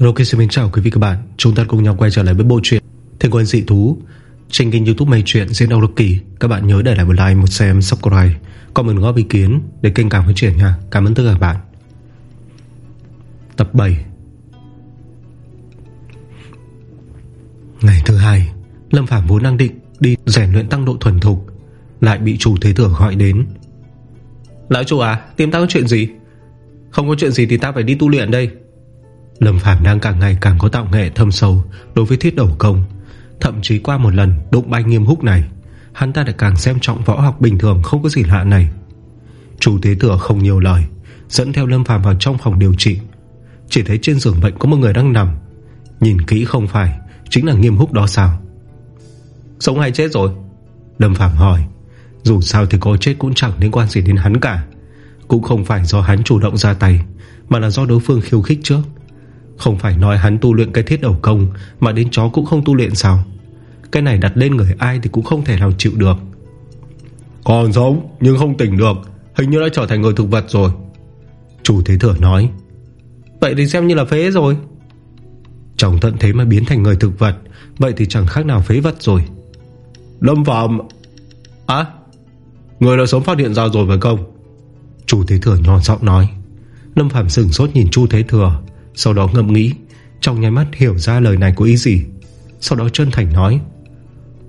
Ok xin mến chào quý vị các bạn Chúng ta cùng nhau quay trở lại với bộ truyện Thiên quân dị thú. Trên kênh youtube mây chuyện diễn đau lực kỳ Các bạn nhớ để lại một like, một xem, subscribe Comment góp ý kiến để kênh càng phát triển nha. Cảm ơn tất cả các bạn. Tập 7 Ngày thứ hai Lâm Phạm vốn đang định đi rèn luyện tăng độ thuần thục Lại bị chủ thế thừa gọi đến. Lão chủ à Tìm ta có chuyện gì? Không có chuyện gì thì ta phải đi tu luyện đây. Lâm Phàm đang càng ngày càng có tạo nghệ thâm sâu Đối với thiết đầu công Thậm chí qua một lần đụng bay nghiêm húc này Hắn ta lại càng xem trọng võ học bình thường Không có gì lạ này. Chủ tế thừa không nhiều lời Dẫn theo Lâm Phàm vào trong phòng điều trị. Chỉ thấy trên giường bệnh có một người đang nằm. Nhìn kỹ không phải Chính là nghiêm húc đó sao? Sống hay chết rồi? Lâm Phàm hỏi. Dù sao thì có chết cũng chẳng liên quan gì đến hắn cả. Cũng không phải do hắn chủ động ra tay Mà là do đối phương khiêu khích trước không phải nói hắn tu luyện cái thiết đầu công Mà đến chó cũng không tu luyện sao? Cái này đặt lên người ai thì cũng không thể nào chịu được. Còn sống nhưng không tỉnh được Hình như đã trở thành người thực vật rồi. Chủ thế thừa nói Vậy thì xem như là phế rồi. Trong tận thế mà biến thành người thực vật Vậy thì chẳng khác nào phế vật rồi. Lâm Phạm À Người đã sớm phát hiện ra rồi phải không? Chủ thế thừa nhỏ giọng nói. Lâm Phạm sừng sốt nhìn Chu Thế Thừa sau đó ngậm nghĩ, Trong nháy mắt hiểu ra lời này có ý gì. Sau đó chân thành nói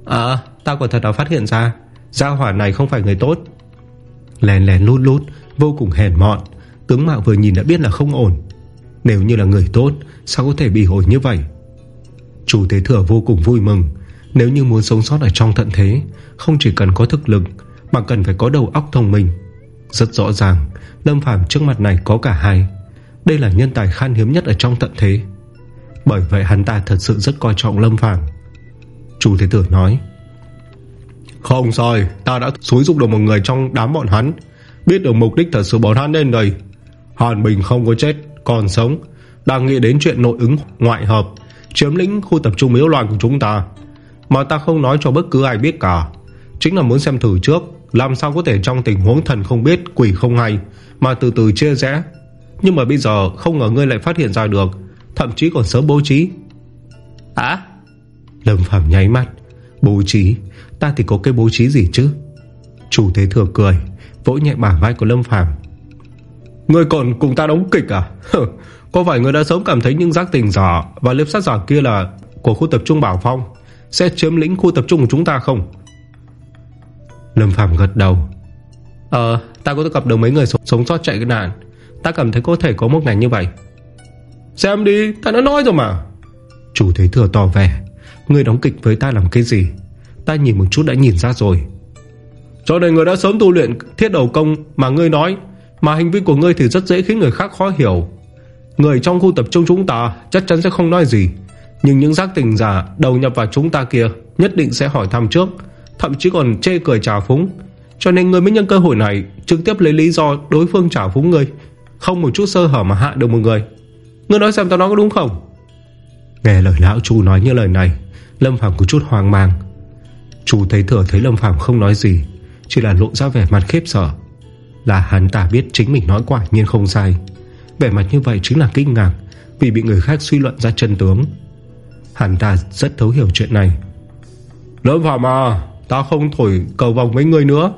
ờ, À ta quả thật đã phát hiện ra, Gia hỏa này không phải người tốt. Lèn lèn lút lút, Vô cùng hèn mọn, Tướng mạo vừa nhìn đã biết là không ổn. Nếu như là người tốt, Sao có thể bị hồi như vậy? Chủ tế thừa vô cùng vui mừng. Nếu như muốn sống sót ở trong thận thế, Không chỉ cần có thực lực, Mà cần phải có đầu óc thông minh. Rất rõ ràng, Lâm Phàm trước mặt này có cả hai đây là nhân tài khan hiếm nhất ở trong tận thế. Bởi vậy hắn ta thật sự rất coi trọng Lâm Phàm. Chủ thế tử nói, Không rồi Ta đã xúi dục được một người trong đám bọn hắn. Biết được mục đích thật sự bọn hắn lên đây. Hàn Bình không có chết, Còn sống. Đang nghĩ đến chuyện nội ứng ngoại hợp, Chiếm lĩnh khu tập trung yếu loạn của chúng ta. Mà ta không nói cho bất cứ ai biết cả. Chính là muốn xem thử trước, Làm sao có thể trong tình huống thần không biết, Quỷ không hay, Mà từ từ chia rẽ nhưng mà bây giờ không ngờ ngươi lại phát hiện ra được Thậm chí còn sớm bố trí. À Lâm Phạm nháy mắt. Bố trí? Ta thì có cái bố trí gì chứ? Chủ thế thừa cười Vỗ nhẹ bả vai của Lâm Phạm Ngươi còn cùng ta đóng kịch à? Có phải ngươi đã sớm cảm thấy những giác tình giả Và liếp sát giả kia là Của khu tập trung Bảo Phong Sẽ chiếm lĩnh khu tập trung của chúng ta không? Lâm Phạm gật đầu. Ờ ta có gặp được mấy người sống, sống sót chạy cái nạn Ta cảm thấy có thể có một ngày như vậy. Xem đi, Ta đã nói rồi mà. Chủ thế thừa tỏ vẻ, Người đóng kịch với ta làm cái gì? Ta nhìn một chút đã nhìn ra rồi. Cho nên người đã sớm tu luyện thiết đầu công Mà ngươi nói, Mà hành vi của ngươi thì rất dễ khiến người khác khó hiểu. Người trong khu tập trung chúng ta Chắc chắn sẽ không nói gì, Nhưng những giác tình giả đầu nhập vào chúng ta kia Nhất định sẽ hỏi thăm trước, Thậm chí còn chê cười trào phúng. Cho nên người mới nhân cơ hội này Trực tiếp lấy lý do đối phương trả phúng ngươi không một chút sơ hở mà hạ được một người. Ngươi nói xem tao nói có đúng không? Nghe lời lão chú nói như lời này, Lâm Phàm có chút hoang mang. Chú thấy thừa thấy Lâm Phàm không nói gì, Chỉ là lộ ra vẻ mặt khiếp sợ. Là hắn ta biết chính mình nói quả nhiên không sai. Vẻ mặt như vậy chính là kinh ngạc Vì bị người khác suy luận ra chân tướng. Hắn ta rất thấu hiểu chuyện này. Lâm Phàm à Ta không thổi cầu vòng với ngươi nữa.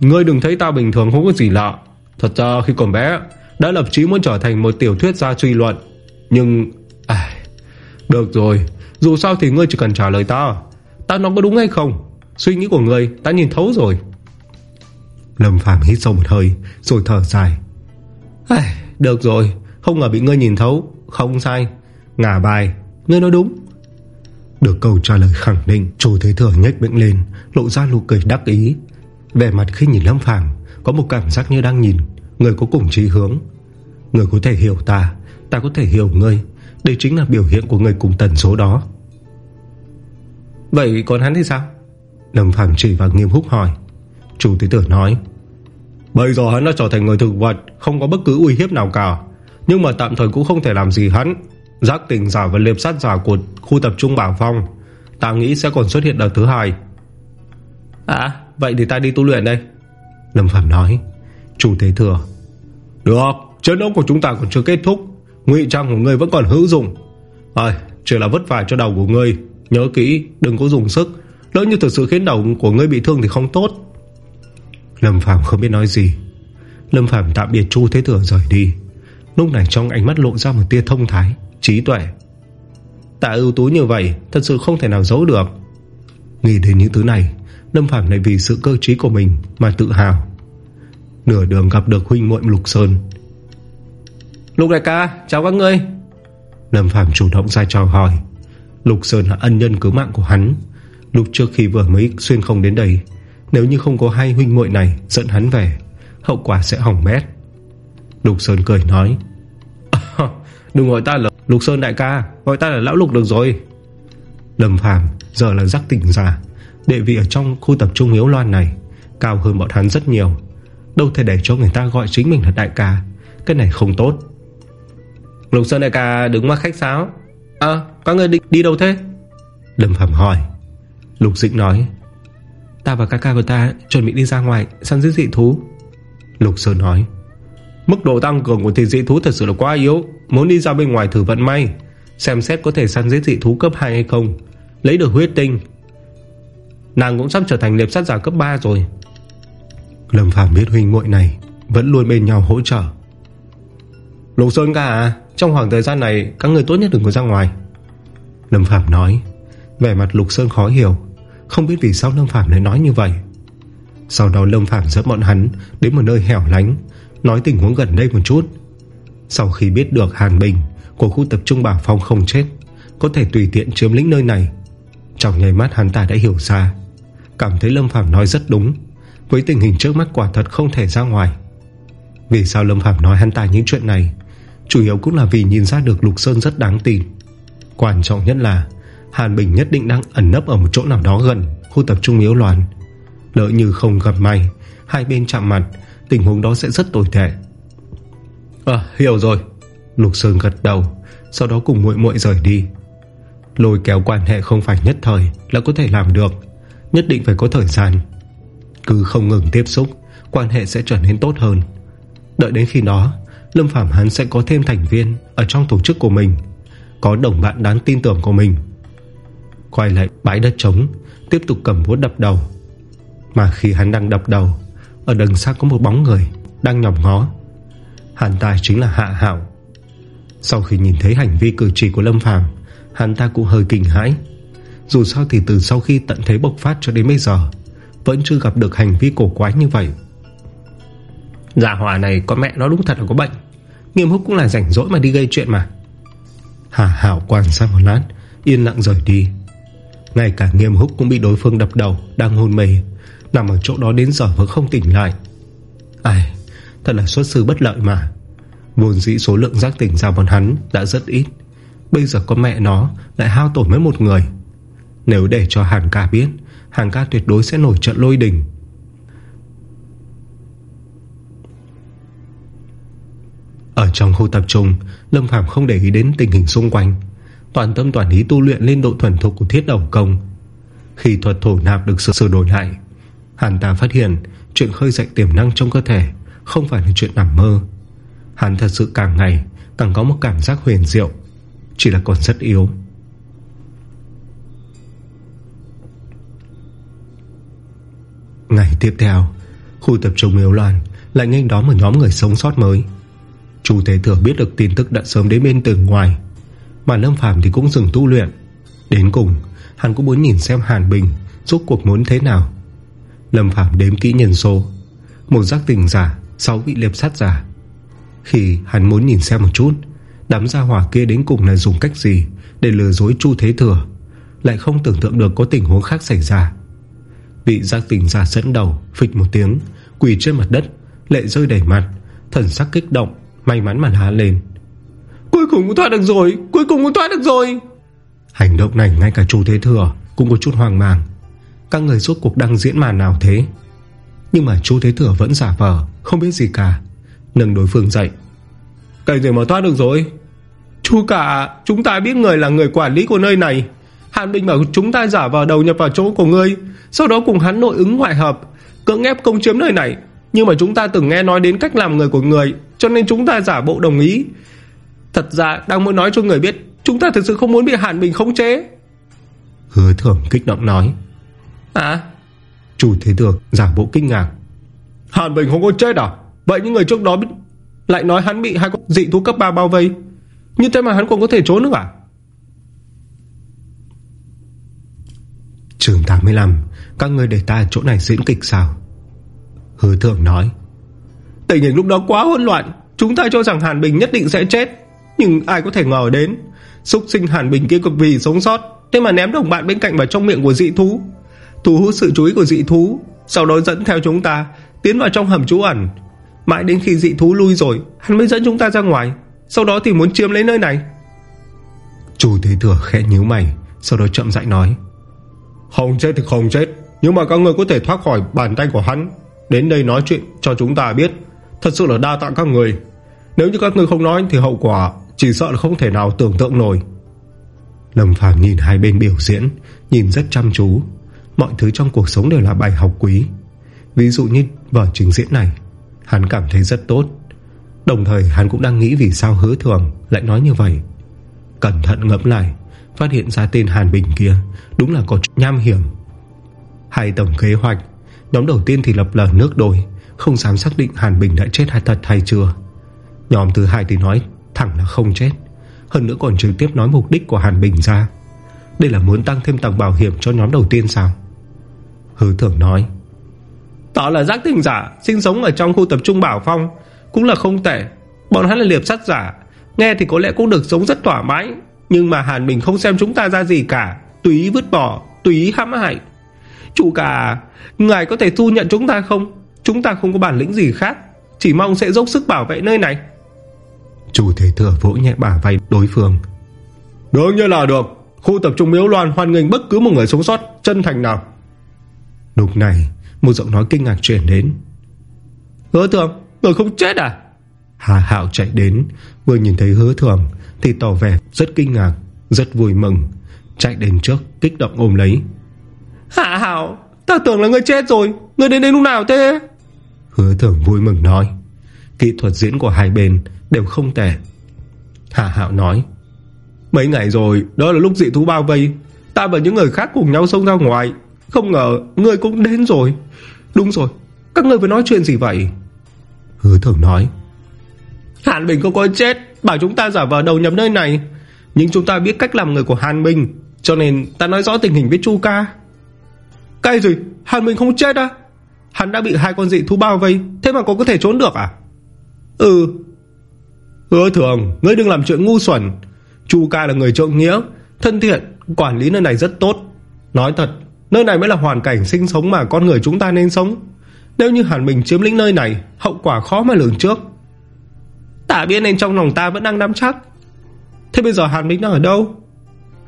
Ngươi đừng thấy ta bình thường không có gì lạ. Thật ra khi còn bé Đã lập chí muốn trở thành một tiểu thuyết gia truy luận. Nhưng à, Được rồi Dù sao thì ngươi chỉ cần trả lời ta. Ta nói có đúng hay không? Suy nghĩ của ngươi ta nhìn thấu rồi. Lâm Phàm hít sâu một hơi Rồi thở dài. À, Được rồi Không ngờ bị ngươi nhìn thấu. Không sai. Ngả bài Ngươi nói đúng. Được câu trả lời khẳng định Chủ thế thừa nhách bệnh lên Lộ ra nụ cười đắc ý. Vẻ mặt khi nhìn Lâm Phàm có một cảm giác như đang nhìn Người có cùng chí hướng. Người có thể hiểu ta Ta có thể hiểu ngươi. Đây chính là biểu hiện của người cùng tần số đó. Vậy còn hắn thì sao? Lâm Phàm chỉ vào nghiêm húc hỏi. Chủ tế tử nói Bây giờ hắn đã trở thành người thực vật Không có bất cứ uy hiếp nào cả. Nhưng mà tạm thời cũng không thể làm gì hắn. Giác tình giả và liệp sát giả của khu tập trung Bảo Phong Ta nghĩ sẽ còn xuất hiện đợt thứ hai. À vậy thì ta đi tu luyện đây. Lâm Phạm nói Chủ Thế Thừa. Được Chiến đấu của chúng ta còn chưa kết thúc. Ngụy trang của ngươi vẫn còn hữu dụng. À, chỉ là vất vả cho đầu của ngươi. Nhớ kỹ đừng có dùng sức. Lỡ như thực sự khiến đầu của ngươi bị thương thì không tốt. Lâm Phàm không biết nói gì. Lâm Phàm tạm biệt Chu Thế Thừa rời đi. Lúc này trong ánh mắt lộ ra một tia thông thái Trí tuệ. Tạ ưu tú như vậy Thật sự không thể nào giấu được. Nghĩ đến những thứ này Lâm Phạm lại vì sự cơ trí của mình mà tự hào. Nửa đường gặp được huynh muội Lục Sơn. Lục đại ca chào các ngươi. Lâm Phạm chủ động ra chào hỏi. Lục Sơn là ân nhân cứu mạng của hắn. Lúc trước khi vừa mới xuyên không đến đây Nếu như không có hai huynh muội này Dẫn hắn về Hậu quả sẽ hỏng bét. Lục Sơn cười nói. À, Đừng gọi ta là Lục Sơn đại ca Gọi ta là Lão Lục được rồi. Lâm Phàm giờ là giác tỉnh giả. Địa vị ở trong khu tập trung Hiếu Loan này Cao hơn bọn hắn rất nhiều Đâu thể để cho người ta gọi chính mình là đại ca. Cái này không tốt. Lục Sơn đại ca đứng ngoài khách sáo. À các người định đi đâu thế? Lâm Phạm hỏi. Lục Dĩnh nói. Ta và ca ca của ta chuẩn bị đi ra ngoài Săn giết dị thú. Lục Sơn nói. Mức độ tăng cường của thịt dị thú thật sự là quá yếu. Muốn đi ra bên ngoài thử vận may, Xem xét có thể săn giết dị thú cấp 2 hay không. Lấy được huyết tinh. Nàng cũng sắp trở thành liệp sát giả cấp 3 rồi. Lâm Phàm biết huynh muội này Vẫn luôn bên nhau hỗ trợ. Lục Sơn ca à Trong khoảng thời gian này, Các người tốt nhất đừng có ra ngoài. Lâm Phạm nói, Vẻ mặt Lục Sơn khó hiểu, Không biết vì sao Lâm Phạm lại nói như vậy. Sau đó Lâm Phạm dẫn bọn hắn Đến một nơi hẻo lánh, Nói tình huống gần đây một chút. Sau khi biết được Hàn Bình Của khu tập trung Bảo Phong không chết, Có thể tùy tiện chiếm lĩnh nơi này, Trong nháy mắt hắn ta đã hiểu ra. Cảm thấy Lâm Phạm nói rất đúng. Với tình hình trước mắt quả thật không thể ra ngoài. Vì sao Lâm Phạm nói hắn ta những chuyện này? Chủ yếu cũng là vì nhìn ra được Lục Sơn rất đáng tin. Quan trọng nhất là, Hàn Bình nhất định đang ẩn nấp ở một chỗ nào đó gần, Khu tập trung yếu loạn. Lỡ như không gặp may, Hai bên chạm mặt, Tình huống đó sẽ rất tồi tệ. À hiểu rồi. Lục Sơn gật đầu, Sau đó cùng muội muội rời đi. Lôi kéo quan hệ không phải nhất thời Là có thể làm được, Nhất định phải có thời gian. Cứ không ngừng tiếp xúc, Quan hệ sẽ trở nên tốt hơn. Đợi đến khi đó, Lâm Phạm hắn sẽ có thêm thành viên Ở trong tổ chức của mình, Có đồng bạn đáng tin tưởng của mình. Quay lại bãi đất trống, Tiếp tục cầm búa đập đầu. Mà khi hắn đang đập đầu, Ở đằng xa có một bóng người Đang nhòm ngó. Hắn ta chính là Hạ Hảo Sau khi nhìn thấy hành vi cử chỉ của Lâm Phàm, Hắn ta cũng hơi kinh hãi. Dù sao thì từ sau khi tận thế bộc phát cho đến bây giờ vẫn chưa gặp được hành vi cổ quái như vậy. Dạ Giả hòa này có mẹ nó đúng thật là có bệnh. Nghiêm húc cũng là rảnh rỗi mà đi gây chuyện mà. Hà Hảo quan sang một lát, Yên lặng rời đi. Ngay cả nghiêm húc cũng bị đối phương đập đầu, Đang hôn mê. Nằm ở chỗ đó đến giờ vẫn không tỉnh lại. Ai, Thật là xuất sư bất lợi mà. Vốn dĩ số lượng giác tỉnh ra bọn hắn Đã rất ít. Bây giờ con mẹ nó lại hao tổn với một người. Nếu để cho Hàn ca biết hàng ca tuyệt đối sẽ nổi trận lôi đình. Ở trong khu tập trung, Lâm phàm không để ý đến tình hình xung quanh. Toàn tâm toàn ý tu luyện lên độ thuần thục của thiết đầu công. Khi thuật thổ nạp được sửa đổi lại Hắn ta phát hiện Chuyện khơi dậy tiềm năng trong cơ thể Không phải là chuyện nằm mơ. Hắn thật sự càng ngày, Càng có một cảm giác huyền diệu, Chỉ là còn rất yếu. Ngày tiếp theo, Khu tập trung miếu loạn Lại nhanh đó một nhóm người sống sót mới. Chu Thế Thừa biết được tin tức đã sớm đến bên từ ngoài. Mà Lâm Phàm thì cũng dừng tu luyện. Đến cùng, Hắn cũng muốn nhìn xem Hàn Bình Suốt cuộc muốn thế nào. Lâm Phàm đếm kỹ nhân số. Một giác tình giả, Sáu vị liệp sát giả. Khi hắn muốn nhìn xem một chút, Đám gia hỏa kia đến cùng là dùng cách gì Để lừa dối Chu Thế Thừa? Lại không tưởng tượng được có tình huống khác xảy ra. Vị giác tình giả dẫn đầu, Phịch một tiếng, Quỳ trên mặt đất, Lệ rơi đầy mặt, Thần sắc kích động, May mắn mà há lên. Cuối cùng cũng thoát được rồi, Cuối cùng cũng thoát được rồi. Hành động này ngay cả chú Thế Thừa Cũng có chút hoang mang. Các người suốt cuộc đang diễn màn nào thế? Nhưng mà chú Thế Thừa vẫn giả vờ, Không biết gì cả, Nâng đối phương dậy. Cái gì mà thoát được rồi? Chú cả, chúng ta biết người là người quản lý của nơi này. Hàn Bình bảo chúng ta giả vờ đầu nhập vào chỗ của ngươi. Sau đó cùng hắn nội ứng ngoại hợp Cưỡng ép công chiếm nơi này. Nhưng mà chúng ta từng nghe nói đến cách làm người của người Cho nên chúng ta giả bộ đồng ý. Thật ra đang muốn nói cho người biết Chúng ta thực sự không muốn bị Hàn Bình khống chế. Hứa thưởng kích động nói. À? Chủ thế tường giả bộ kinh ngạc. Hàn Bình không có chết à? Vậy những người trước đó lại nói hắn bị hai con dị thú cấp 3 bao vây. Như thế mà hắn còn có thể trốn nữa à Trường 85 Các người để ta chỗ này diễn kịch sao? Hứa thượng nói Tình hình lúc đó quá hỗn loạn Chúng ta cho rằng Hàn Bình nhất định sẽ chết Nhưng ai có thể ngờ đến Xúc sinh Hàn Bình kia cực vì sống sót Thế mà ném đồng bạn bên cạnh vào trong miệng của dị thú. Thu hút sự chú ý của dị thú Sau đó dẫn theo chúng ta Tiến vào trong hầm trú ẩn. Mãi đến khi dị thú lui rồi Hắn mới dẫn chúng ta ra ngoài Sau đó thì muốn chiếm lấy nơi này. Chủ thế thừa khẽ nhíu mày Sau đó chậm rãi nói không chết thì không chết, Nhưng mà các người có thể thoát khỏi bàn tay của hắn. Đến đây nói chuyện cho chúng ta biết, Thật sự là đa tạ các người. Nếu như các người không nói thì hậu quả Chỉ sợ là không thể nào tưởng tượng nổi. Lâm Phàm nhìn hai bên biểu diễn, Nhìn rất chăm chú. Mọi thứ trong cuộc sống đều là bài học quý. Ví dụ như vở trình diễn này, Hắn cảm thấy rất tốt. Đồng thời hắn cũng đang nghĩ vì sao hứa thường Lại nói như vậy. Cẩn thận ngẫm lại Phát hiện ra tên Hàn Bình kia, Đúng là có nham hiểm. Hai tổng kế hoạch, Nhóm đầu tiên thì lập lờ nước đôi, Không dám xác định Hàn Bình đã chết hay thật hay chưa. Nhóm thứ hai thì nói Thẳng là không chết, Hơn nữa còn trực tiếp nói mục đích của Hàn Bình ra. Đây là muốn tăng thêm tầng bảo hiểm cho nhóm đầu tiên sao? Hứa thưởng nói Đó là giác tình giả, Sinh sống ở trong khu tập trung Bảo Phong, Cũng là không tệ. Bọn hắn là liệp sát giả, Nghe thì có lẽ cũng được sống rất thoải mái. Nhưng mà Hàn Bình không xem chúng ta ra gì cả. Tùy ý vứt bỏ Tùy ý hãm hại. Chủ cả Ngài có thể thu nhận chúng ta không? Chúng ta không có bản lĩnh gì khác. Chỉ mong sẽ dốc sức bảo vệ nơi này. Chủ thế thừa vỗ nhẹ bả vai đối phương. Đương nhiên là được. Khu tập trung miếu loan hoan nghênh bất cứ một người sống sót Chân thành nào. Lúc này một giọng nói kinh ngạc chuyển đến. Hứa thường Người không chết à? Hà Hạo chạy đến Vừa nhìn thấy hứa thường Thì tỏ vẻ rất kinh ngạc Rất vui mừng Chạy đến trước kích động ôm lấy. Hạ Hạo Ta tưởng là người chết rồi Người đến đây lúc nào thế? Hứa thường vui mừng nói. Kỹ thuật diễn của hai bên đều không tệ. Hạ Hạo nói Mấy ngày rồi Đó là lúc dị thú bao vây. Ta và những người khác cùng nhau xông ra ngoài. Không ngờ người cũng đến rồi. Đúng rồi Các người vừa nói chuyện gì vậy? Hứa thường nói. Hàn Bình không có chết Bảo chúng ta giả vờ đầu nhầm nơi này. Nhưng chúng ta biết cách làm người của Hàn Minh, Cho nên ta nói rõ tình hình với Chu ca. Cái gì? Hàn Minh không chết à Hắn đã bị hai con dị thú bao vây, Thế mà còn có thể trốn được à? Ừ. Hứa thường Ngươi đừng làm chuyện ngu xuẩn. Chu ca là người trượng nghĩa, Thân thiện, Quản lý nơi này rất tốt. Nói thật, Nơi này mới là hoàn cảnh sinh sống mà con người chúng ta nên sống. Nếu như Hàn Bình chiếm lĩnh nơi này, Hậu quả khó mà lường trước. Tả biết nên trong lòng ta vẫn đang nắm chắc. Thế bây giờ Hàn Minh đang ở đâu?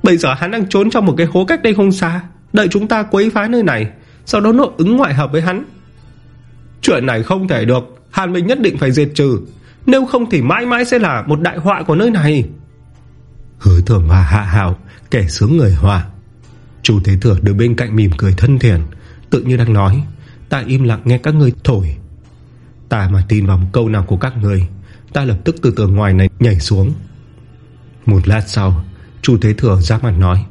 Bây giờ hắn đang trốn trong một cái hố cách đây không xa. Đợi chúng ta quấy phá nơi này Sau đó nội ứng ngoại hợp với hắn. Chuyện này không thể được. Hàn Minh nhất định phải diệt trừ. Nếu không thì mãi mãi sẽ là một đại họa của nơi này. Hứa thường và hạ hào Kẻ sướng người hòa, Chủ Thế Thừa đứng bên cạnh mỉm cười thân thiện Tự như đang nói. Ta im lặng nghe các người thổi. Ta mà tin vào một câu nào của các người Ta lập tức từ tường ngoài này nhảy xuống. Một lát sau Chủ Thế Thừa ra mặt nói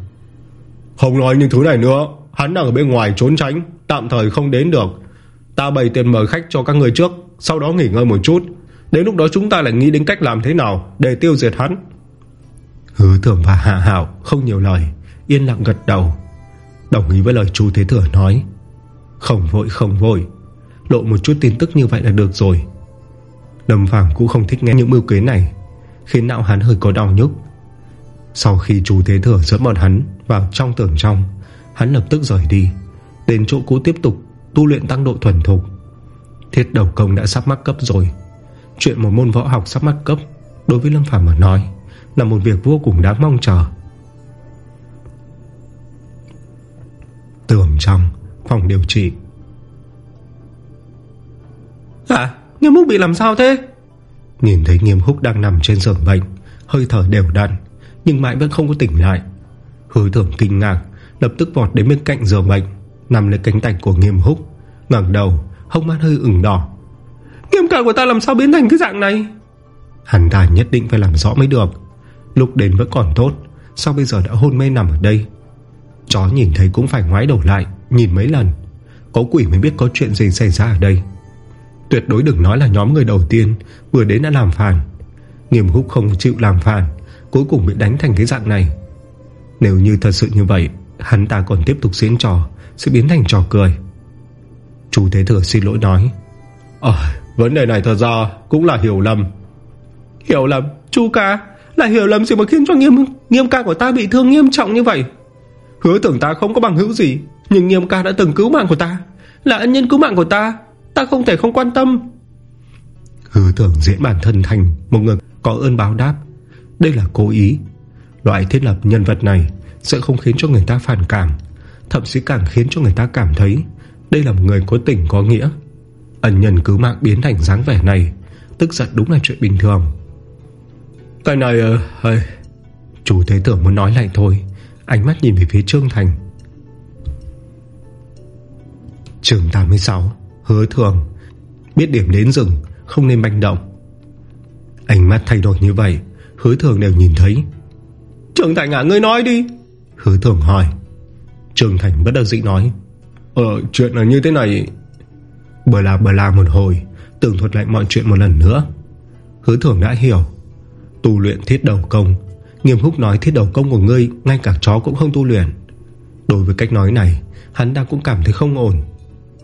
Không nói những thứ này nữa. Hắn đang ở bên ngoài trốn tránh Tạm thời không đến được. Ta bày tiền mời khách cho các người trước Sau đó nghỉ ngơi một chút. Đến lúc đó chúng ta lại nghĩ đến cách làm thế nào Để tiêu diệt hắn. Hứa thưởng và hạ hảo không nhiều lời Yên lặng gật đầu. Đồng ý với lời chú Thế Thừa nói Không vội không vội. Lộ một chút tin tức như vậy là được rồi Lâm Phàm cũng không thích nghe những mưu kế này, Khiến não hắn hơi có đau nhức. Sau khi chú Thế Thừa dẫn bọn hắn Vào trong tưởng trong, Hắn lập tức rời đi, Đến chỗ cũ tiếp tục tu luyện tăng độ thuần thục. Thiết đầu công đã sắp mắc cấp rồi. Chuyện một môn võ học sắp mắc cấp, Đối với Lâm Phàm mà nói, Là một việc vô cùng đáng mong chờ. Tường trong, Phòng điều trị. À Nghiêm húc bị làm sao thế? Nhìn thấy nghiêm húc đang nằm trên giường bệnh Hơi thở đều đặn Nhưng mãi vẫn không có tỉnh lại. Hứa thưởng kinh ngạc Lập tức vọt đến bên cạnh giường bệnh Nằm lấy cánh tay của nghiêm húc ngẩng đầu Hông mắt hơi ửng đỏ. Nghiêm cả của ta làm sao biến thành cái dạng này? Hắn ta nhất định phải làm rõ mới được. Lúc đến vẫn còn tốt Sao bây giờ đã hôn mê nằm ở đây? Chó nhìn thấy cũng phải ngoái đầu lại Nhìn mấy lần. Có quỷ mới biết có chuyện gì xảy ra ở đây Tuyệt đối đừng nói là nhóm người đầu tiên Vừa đến đã làm phản. Nghiêm húc không chịu làm phản Cuối cùng bị đánh thành cái dạng này. Nếu như thật sự như vậy Hắn ta còn tiếp tục diễn trò Sẽ biến thành trò cười. Chú Thế Thừa xin lỗi nói Ờ vấn đề này thật ra cũng là hiểu lầm. Hiểu lầm? Chú ca Là hiểu lầm gì mà khiến cho nghiêm nghiêm ca của ta bị thương nghiêm trọng như vậy? Hứa tưởng ta không có bằng hữu gì Nhưng nghiêm ca đã từng cứu mạng của ta. Là ân nhân cứu mạng của ta Ta không thể không quan tâm. Hứa tưởng diễn bản thân thành Một người có ơn báo đáp. Đây là cố ý. Loại thiết lập nhân vật này Sẽ không khiến cho người ta phản cảm Thậm chí càng khiến cho người ta cảm thấy Đây là một người có tình có nghĩa. Ân nhân cứu mạng biến thành dáng vẻ này Tức giận đúng là chuyện bình thường. Cái này uh, Chủ thế tưởng muốn nói lại thôi Ánh mắt nhìn về phía Trương Thành. Trường 86 Hứa thường. Biết điểm đến rừng Không nên manh động. Ánh mắt thay đổi như vậy Hứa thường đều nhìn thấy. Trường Thành à ngươi nói đi. Hứa thường hỏi. Trường Thành bất đắc dĩ nói. Ờ chuyện là như thế này. Bờ là bờ là một hồi Tường thuật lại mọi chuyện một lần nữa. Hứa thường đã hiểu. Tu luyện thiết đầu công Nghiêm húc nói thiết đầu công của ngươi Ngay cả chó cũng không tu luyện. Đối với cách nói này Hắn đang cũng cảm thấy không ổn.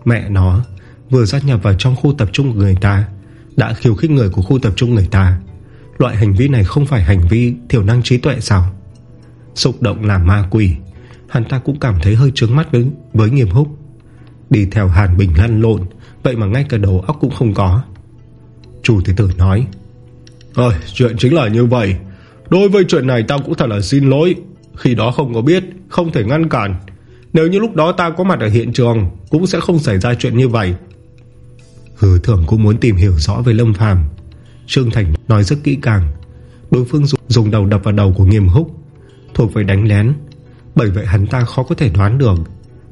Mẹ nó vừa gia nhập vào trong khu tập trung của người ta Đã khiêu khích người của khu tập trung người ta. Loại hành vi này không phải hành vi Thiểu năng trí tuệ sao? Xúc động là ma quỷ. Hắn ta cũng cảm thấy hơi trướng mắt với, với nghiêm húc. Đi theo Hàn Bình lăn lộn Vậy mà ngay cả đầu óc cũng không có. Chủ thế tử nói Ơi chuyện chính là như vậy. Đối với chuyện này tao cũng thật là xin lỗi. Khi đó không có biết Không thể ngăn cản. Nếu như lúc đó ta có mặt ở hiện trường Cũng sẽ không xảy ra chuyện như vậy. Hứa thưởng cũng muốn tìm hiểu rõ về Lâm Phàm. Trương Thành nói rất kỹ càng. Đối phương dùng đầu đập vào đầu của nghiêm húc, Thuộc về đánh lén. Bởi vậy hắn ta khó có thể đoán được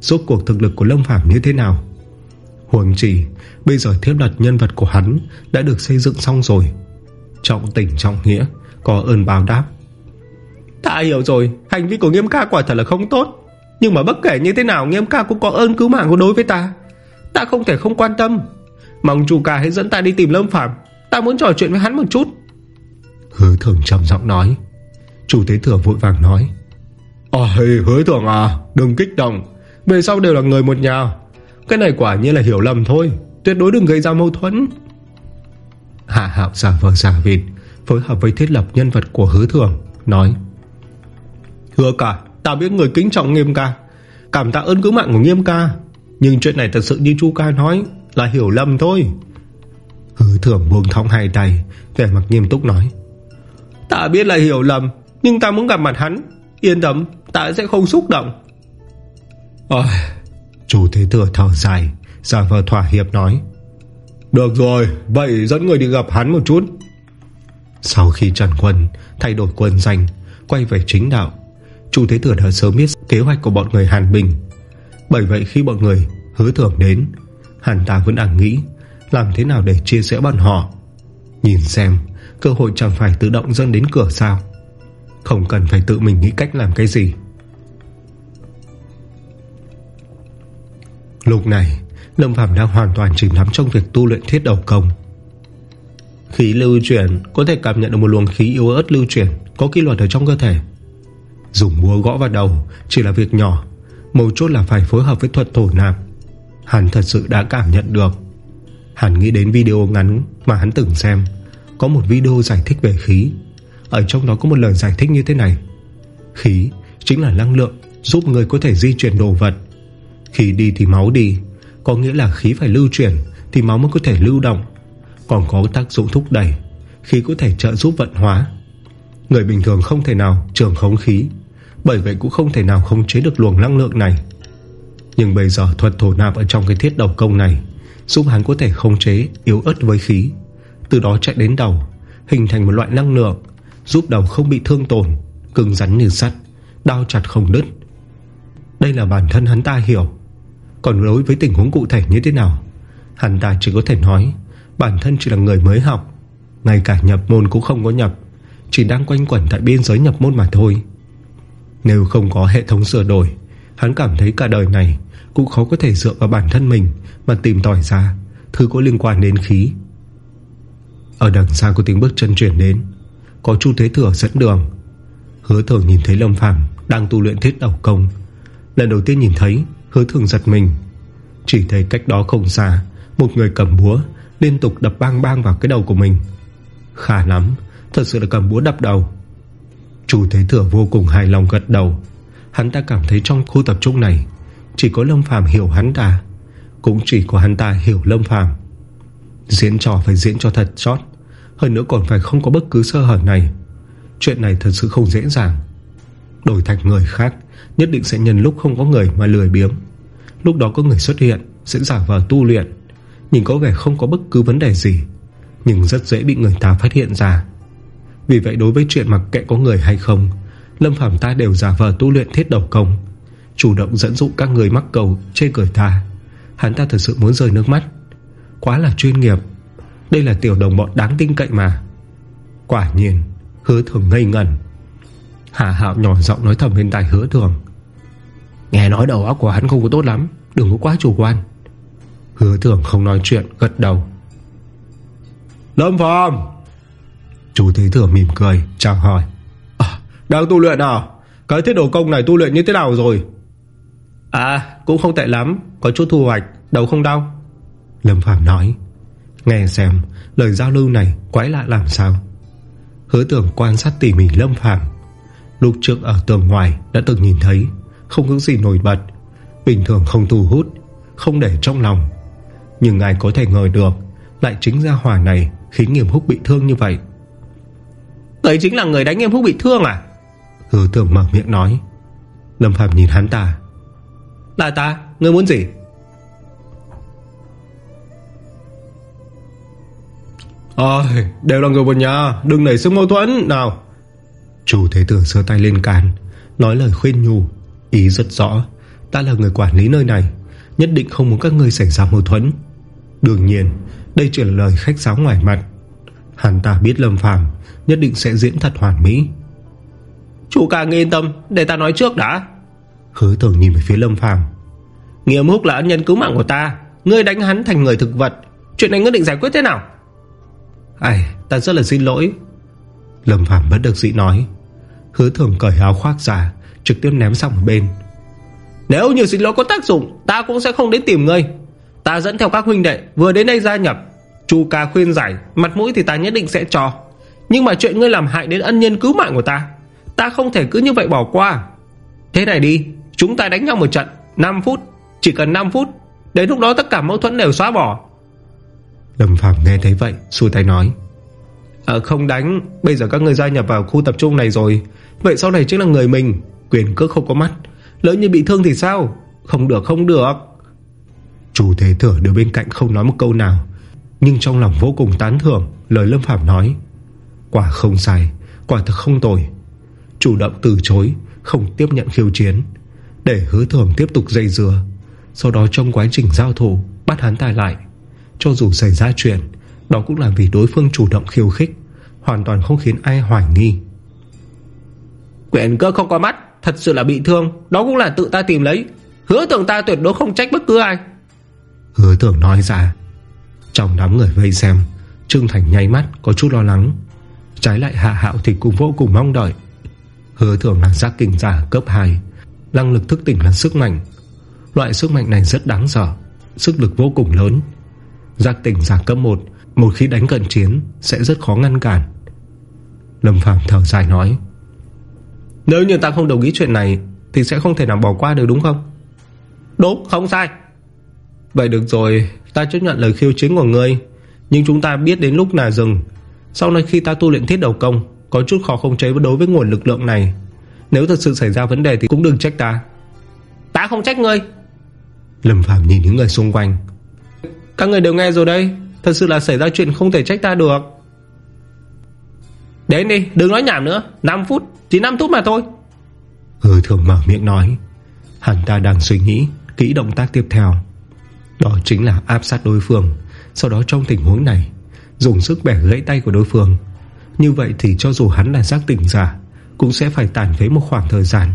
Rốt cuộc thực lực của Lâm Phàm như thế nào. Huồng chỉ, Bây giờ thiết đặt nhân vật của hắn Đã được xây dựng xong rồi. Trọng tỉnh, trọng nghĩa Có ơn báo đáp. Ta hiểu rồi, Hành vi của nghiêm ca quả thật là không tốt. Nhưng mà bất kể như thế nào, Nghiêm ca cũng có ơn cứu mạng của đối với ta. Ta không thể không quan tâm. Mong chủ ca hãy dẫn ta đi tìm Lâm Phạm Ta muốn trò chuyện với hắn một chút. Hứa thường trầm giọng nói. Chủ tế thừa vội vàng nói. Ồ hứa thường à Đừng kích động. Về sau đều là người một nhà. Cái này quả nhiên là hiểu lầm thôi. Tuyệt đối đừng gây ra mâu thuẫn. Hạ hạo giả vờ giả vịt Phối hợp với thiết lập nhân vật của hứa thường Nói. Hứa cả Ta biết người kính trọng nghiêm ca. Cảm tạ ơn cứu mạng của nghiêm ca. Nhưng chuyện này thật sự như chu ca nói là hiểu lầm thôi. Hứa Thưởng buông thong hai tay, Vẻ mặt nghiêm túc nói. Ta biết là hiểu lầm, Nhưng ta muốn gặp mặt hắn. Yên tâm, ta sẽ không xúc động. Ôi, Chủ thế thừa thở dài, Giả vờ thỏa hiệp nói. Được rồi, Vậy dẫn người đi gặp hắn một chút. Sau khi Trần Quân Thay đổi quân danh, Quay về chính đạo, Chủ thế thừa đã sớm biết kế hoạch của bọn người Hàn Bình. Bởi vậy khi bọn người hứa thưởng đến Hàn ta vẫn đang nghĩ, Làm thế nào để chia sẻ bọn họ? Nhìn xem, Cơ hội chẳng phải tự động dâng đến cửa sao? Không cần phải tự mình nghĩ cách làm cái gì. Lúc này, Lâm Phạm đang hoàn toàn chìm đắm trong việc tu luyện thiết đầu công. Khí lưu chuyển, Có thể cảm nhận được một luồng khí yếu ớt lưu chuyển, Có kỷ luật ở trong cơ thể. Dùng búa gõ vào đầu, Chỉ là việc nhỏ, Mấu chốt là phải phối hợp với thuật thổ nạp. Hắn thật sự đã cảm nhận được. Hắn nghĩ đến video ngắn Mà hắn từng xem. Có một video giải thích về khí. Ở trong đó có một lời giải thích như thế này. Khí chính là năng lượng Giúp người có thể di chuyển đồ vật. Khi đi thì máu đi, Có nghĩa là khí phải lưu chuyển Thì máu mới có thể lưu động. Còn có tác dụng thúc đẩy, Khí có thể trợ giúp vận hóa. Người bình thường không thể nào trường khống khí, Bởi vậy cũng không thể nào khống chế được luồng năng lượng này. Nhưng bây giờ thuật thổ nạp Ở trong cái thiết đầu công này, Giúp hắn có thể khống chế, yếu ớt với khí. Từ đó chạy đến đầu, Hình thành một loại năng lượng, Giúp đầu không bị thương tổn, Cứng rắn như sắt Đau chặt không đứt. Đây là bản thân hắn ta hiểu. Còn đối với tình huống cụ thể như thế nào, Hắn ta chỉ có thể nói, Bản thân chỉ là người mới học. Ngay cả nhập môn cũng không có nhập, Chỉ đang quanh quẩn tại biên giới nhập môn mà thôi. Nếu không có hệ thống sửa đổi Hắn cảm thấy cả đời này Cũng khó có thể dựa vào bản thân mình Mà tìm tỏi ra Thứ có liên quan đến khí. Ở đằng xa có tiếng bước chân chuyển đến, Có Chu Thế Thừa dẫn đường. Hứa thường nhìn thấy Lâm Phàm Đang tu luyện thiết đầu công. Lần đầu tiên nhìn thấy, Hứa thường giật mình. Chỉ thấy cách đó không xa, Một người cầm búa Liên tục đập bang bang vào cái đầu của mình. Khả lắm, Thật sự là cầm búa đập đầu. Chủ Thế Thừa vô cùng hài lòng gật đầu. Hắn ta cảm thấy trong khu tập trung này Chỉ có Lâm Phàm hiểu hắn ta, Cũng chỉ có hắn ta hiểu Lâm Phàm. Diễn trò phải diễn cho thật chót, Hơn nữa còn phải không có bất cứ sơ hở này. Chuyện này thật sự không dễ dàng. Đổi thành người khác, Nhất định sẽ nhân lúc không có người mà lười biếng. Lúc đó có người xuất hiện, Sẽ giả vờ tu luyện Nhìn có vẻ không có bất cứ vấn đề gì, Nhưng rất dễ bị người ta phát hiện ra. Vì vậy đối với chuyện mặc kệ có người hay không Lâm Phàm ta đều giả vờ tu luyện thiết đầu công, Chủ động dẫn dụ các người mắc cầu Chê cười ta Hắn ta thật sự muốn rơi nước mắt. Quá là chuyên nghiệp. Đây là tiểu đồng bọn đáng tin cậy mà. Quả nhiên, Hứa thường ngây ngẩn. Hà Hạo nhỏ giọng nói thầm bên tai hứa thường. Nghe nói đầu óc của hắn không có tốt lắm, Đừng có quá chủ quan. Hứa thường không nói chuyện, gật đầu. Lâm Phàm! Chú Thế Thừa mỉm cười, chào hỏi. Đang tu luyện à? Cái thiết đồ công này tu luyện như thế nào rồi? À cũng không tệ lắm. Có chút thu hoạch. Đầu không đau. Lâm Phàm nói. Nghe xem lời giao lưu này quái lạ làm sao? Hứa tưởng quan sát tỉ mỉ Lâm Phàm. Lúc trước ở tường ngoài đã từng nhìn thấy Không có gì nổi bật. Bình thường không thu hút Không để trong lòng. Nhưng ai có thể ngờ được Lại chính ra hỏa này khiến nghiêm húc bị thương như vậy. Người chính là người đánh nghiêm húc bị thương à Hứa tưởng mở miệng nói. Lâm Phạm nhìn hắn ta. Đại ta, ngươi muốn gì? Ôi, đều là người một nhà Đừng nảy sinh mâu thuẫn nào. Chủ thế tử sơ tay lên càn Nói lời khuyên nhủ Ý rất rõ. Ta là người quản lý nơi này Nhất định không muốn các ngươi xảy ra mâu thuẫn. Đương nhiên Đây chỉ là lời khách sáo ngoài mặt. Hắn ta biết Lâm Phàm Nhất định sẽ diễn thật hoàn mỹ. Chủ ca yên tâm Để ta nói trước đã. Hứa tưởng nhìn về phía Lâm Phàm. Nghiêm húc là ân nhân cứu mạng của ta. Ngươi đánh hắn thành người thực vật. Chuyện này ngươi định giải quyết thế nào? Ai ta rất là xin lỗi. Lâm Phàm bất được dĩ nói. Hứa thường cởi áo khoác ra Trực tiếp ném sang một bên. Nếu như xin lỗi có tác dụng Ta cũng sẽ không đến tìm ngươi. Ta dẫn theo các huynh đệ vừa đến đây gia nhập. Chu ca khuyên giải Mặt mũi thì ta nhất định sẽ cho. Nhưng mà chuyện ngươi làm hại đến ân nhân cứu mạng của ta Ta không thể cứ như vậy bỏ qua. Thế này đi Chúng ta đánh nhau một trận 5 phút Chỉ cần 5 phút Đến lúc đó tất cả mâu thuẫn đều xóa bỏ. Lâm Phạm nghe thấy vậy Xui tay nói À không đánh Bây giờ các người gia nhập vào khu tập trung này rồi. Vậy sau này chính là người mình Quyền cước không có mắt. Lỡ như bị thương thì sao? Không được không được. Chủ thế thừa đưa bên cạnh không nói một câu nào Nhưng trong lòng vô cùng tán thưởng Lời Lâm Phạm nói Quả không sai Quả thực không tồi Chủ động từ chối Không tiếp nhận khiêu chiến Để hứa thường tiếp tục dây dưa. Sau đó trong quá trình giao thủ Bắt hắn tài lại. Cho dù xảy ra chuyện Đó cũng là vì đối phương chủ động khiêu khích Hoàn toàn không khiến ai hoài nghi. Quyển cơ không có mắt Thật sự là bị thương Đó cũng là tự ta tìm lấy. Hứa tưởng ta tuyệt đối không trách bất cứ ai. Hứa tưởng nói ra. Trong đám người vây xem Trương Thành nháy mắt có chút lo lắng. Trái lại hạ hạo thì cũng vô cùng mong đợi Hứa tưởng là giác kinh giả cấp 2 Năng lực thức tỉnh là sức mạnh. Loại sức mạnh này rất đáng sợ. Sức lực vô cùng lớn. Giác tỉnh giả cấp 1 Một khi đánh cận chiến Sẽ rất khó ngăn cản. Lâm Phạm thở dài nói Nếu như ta không đồng ý chuyện này Thì sẽ không thể nào bỏ qua được đúng không? Đúng không sai. Vậy được rồi Ta chấp nhận lời khiêu chiến của ngươi. Nhưng chúng ta biết đến lúc nào dừng. Sau này khi ta tu luyện thiết đầu công Có chút khó không chế đối với nguồn lực lượng này. Nếu thật sự xảy ra vấn đề thì cũng đừng trách ta. Ta không trách ngươi. Lâm Phạm nhìn những người xung quanh. Các người đều nghe rồi đây. Thật sự là xảy ra chuyện không thể trách ta được. Đến đi đừng nói nhảm nữa. 5 phút chỉ 5 phút mà thôi. Hứa thường mở miệng nói. Hắn ta đang suy nghĩ Kỹ động tác tiếp theo. Đó chính là áp sát đối phương. Sau đó trong tình huống này Dùng sức bẻ gãy tay của đối phương Như vậy thì cho dù hắn là giác tỉnh giả Cũng sẽ phải tàn phế một khoảng thời gian.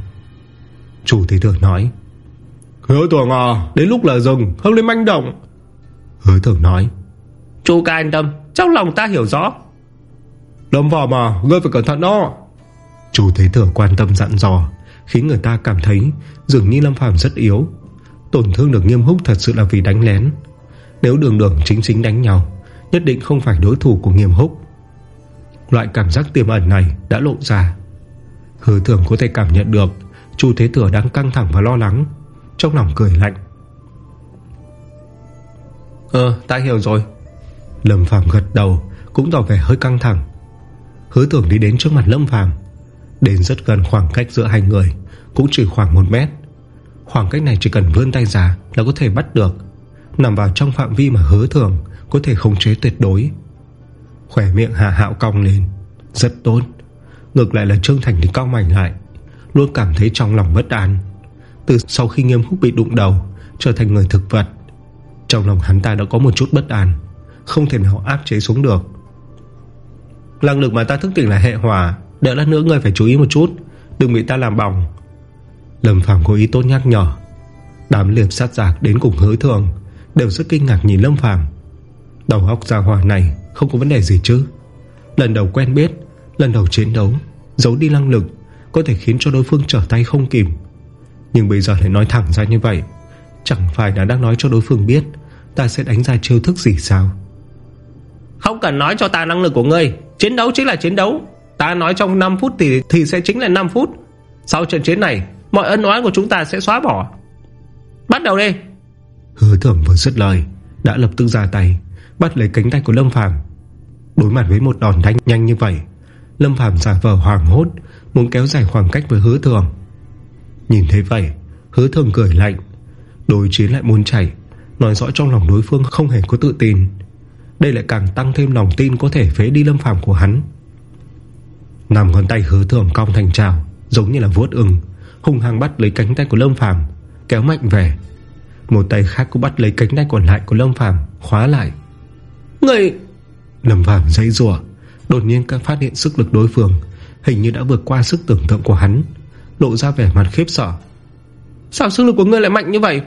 Chủ thế thường nói Hứa tưởng à? Đến lúc là rừng không lên manh động. Hứa thường nói Chú ca anh tâm Trong lòng ta hiểu rõ. Lâm vào mà Ngươi phải cẩn thận đó. Chủ thế thừa quan tâm dặn dò Khiến người ta cảm thấy Dường như Lâm Phàm rất yếu. Tổn thương được nghiêm húc thật sự là vì đánh lén. Nếu đường đường chính chính đánh nhau Nhất định không phải đối thủ của nghiêm húc Loại cảm giác tiềm ẩn này Đã lộ ra. Hứa thường có thể cảm nhận được Chu Thế Thừa đang căng thẳng và lo lắng Trong lòng cười lạnh. Ờ ta hiểu rồi. Lâm Phàm gật đầu Cũng tỏ vẻ hơi căng thẳng. Hứa tưởng đi đến trước mặt Lâm Phàm Đến rất gần khoảng cách giữa hai người Cũng chỉ khoảng 1 mét. Khoảng cách này chỉ cần vươn tay ra Là có thể bắt được Nằm vào trong phạm vi mà hứa thường Có thể khống chế tuyệt đối Khỏe miệng hạ hạo cong lên. Rất tốt. Ngược lại là Trương Thành thì cong mảnh lại. Luôn cảm thấy trong lòng bất an. Từ sau khi nghiêm húc bị đụng đầu, Trở thành người thực vật. Trong lòng hắn ta đã có một chút bất an. Không thể nào áp chế xuống được. Năng lực mà ta thức tỉnh là hệ hỏa. Đợi lát nữa người phải chú ý một chút. Đừng bị ta làm bỏng. Lâm Phàm có ý tốt nhắc nhở. Đám liệp sát giạc đến cùng hứa thường Đều rất kinh ngạc nhìn Lâm Phàm. Đầu óc ra hỏa này không có vấn đề gì chứ? Lần đầu quen biết Lần đầu chiến đấu Giấu đi năng lực Có thể khiến cho đối phương trở tay không kìm. Nhưng bây giờ lại nói thẳng ra như vậy Chẳng phải đã đang nói cho đối phương biết Ta sẽ đánh ra chiêu thức gì sao? Không cần nói cho ta năng lực của ngươi Chiến đấu chính là chiến đấu. Ta nói trong 5 phút thì, thì sẽ chính là 5 phút. Sau trận chiến này Mọi ân oán của chúng ta sẽ xóa bỏ. Bắt đầu đi. Hứa thưởng vừa dứt lời Đã lập tức ra tay Bắt lấy cánh tay của Lâm Phàm Đối mặt với một đòn đánh nhanh như vậy, Lâm Phàm giả vờ hoàng hốt, Muốn kéo dài khoảng cách với hứa thường. Nhìn thấy vậy, Hứa thường cười lạnh, Đối chiến lại muốn chảy Nói rõ trong lòng đối phương không hề có tự tin. Đây lại càng tăng thêm lòng tin Có thể phế đi lâm phàm của hắn. Nằm ngón tay hứa thường cong thành trào Giống như là vuốt ưng Hùng hăng bắt lấy cánh tay của lâm phàm, Kéo mạnh về. Một tay khác cũng bắt lấy cánh tay còn lại của lâm phàm, Khóa lại. Người Lâm phàm dây rùa. Đột nhiên các phát hiện sức lực đối phương Hình như đã vượt qua sức tưởng tượng của hắn Lộ ra vẻ mặt khiếp sợ. Sao sức lực của ngươi lại mạnh như vậy?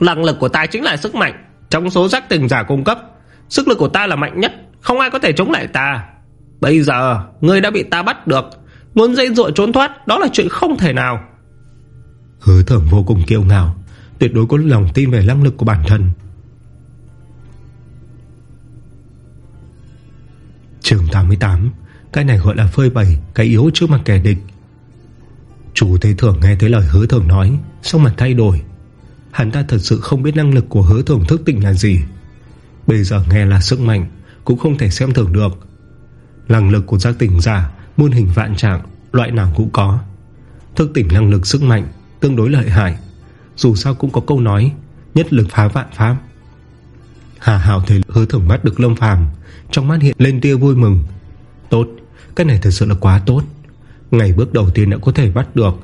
Năng lực của ta chính là sức mạnh Trong số giác tình giả cung cấp Sức lực của ta là mạnh nhất Không ai có thể chống lại ta. Bây giờ ngươi đã bị ta bắt được Muốn dây dụa trốn thoát Đó là chuyện không thể nào. Hứa thẩm vô cùng kiêu ngạo Tuyệt đối có lòng tin về năng lực của bản thân Trường 88 Cái này gọi là phơi bày, Cái yếu trước mặt kẻ địch. Chủ thế thưởng nghe thấy lời hứa thưởng nói Xong mặt thay đổi. Hắn ta thật sự không biết năng lực của hứa thưởng thức tỉnh là gì. Bây giờ nghe là sức mạnh, Cũng không thể xem thưởng được. Năng lực của giác tỉnh giả, Muôn hình vạn trạng, Loại nào cũng có. Thức tỉnh năng lực sức mạnh, Tương đối lợi hại. Dù sao cũng có câu nói, Nhất lực phá vạn pháp. Hà Hạo thấy hứa thưởng bắt được lâm phàm Trong mắt hiện lên tia vui mừng. Tốt, cái này thật sự là quá tốt. Ngày bước đầu tiên đã có thể bắt được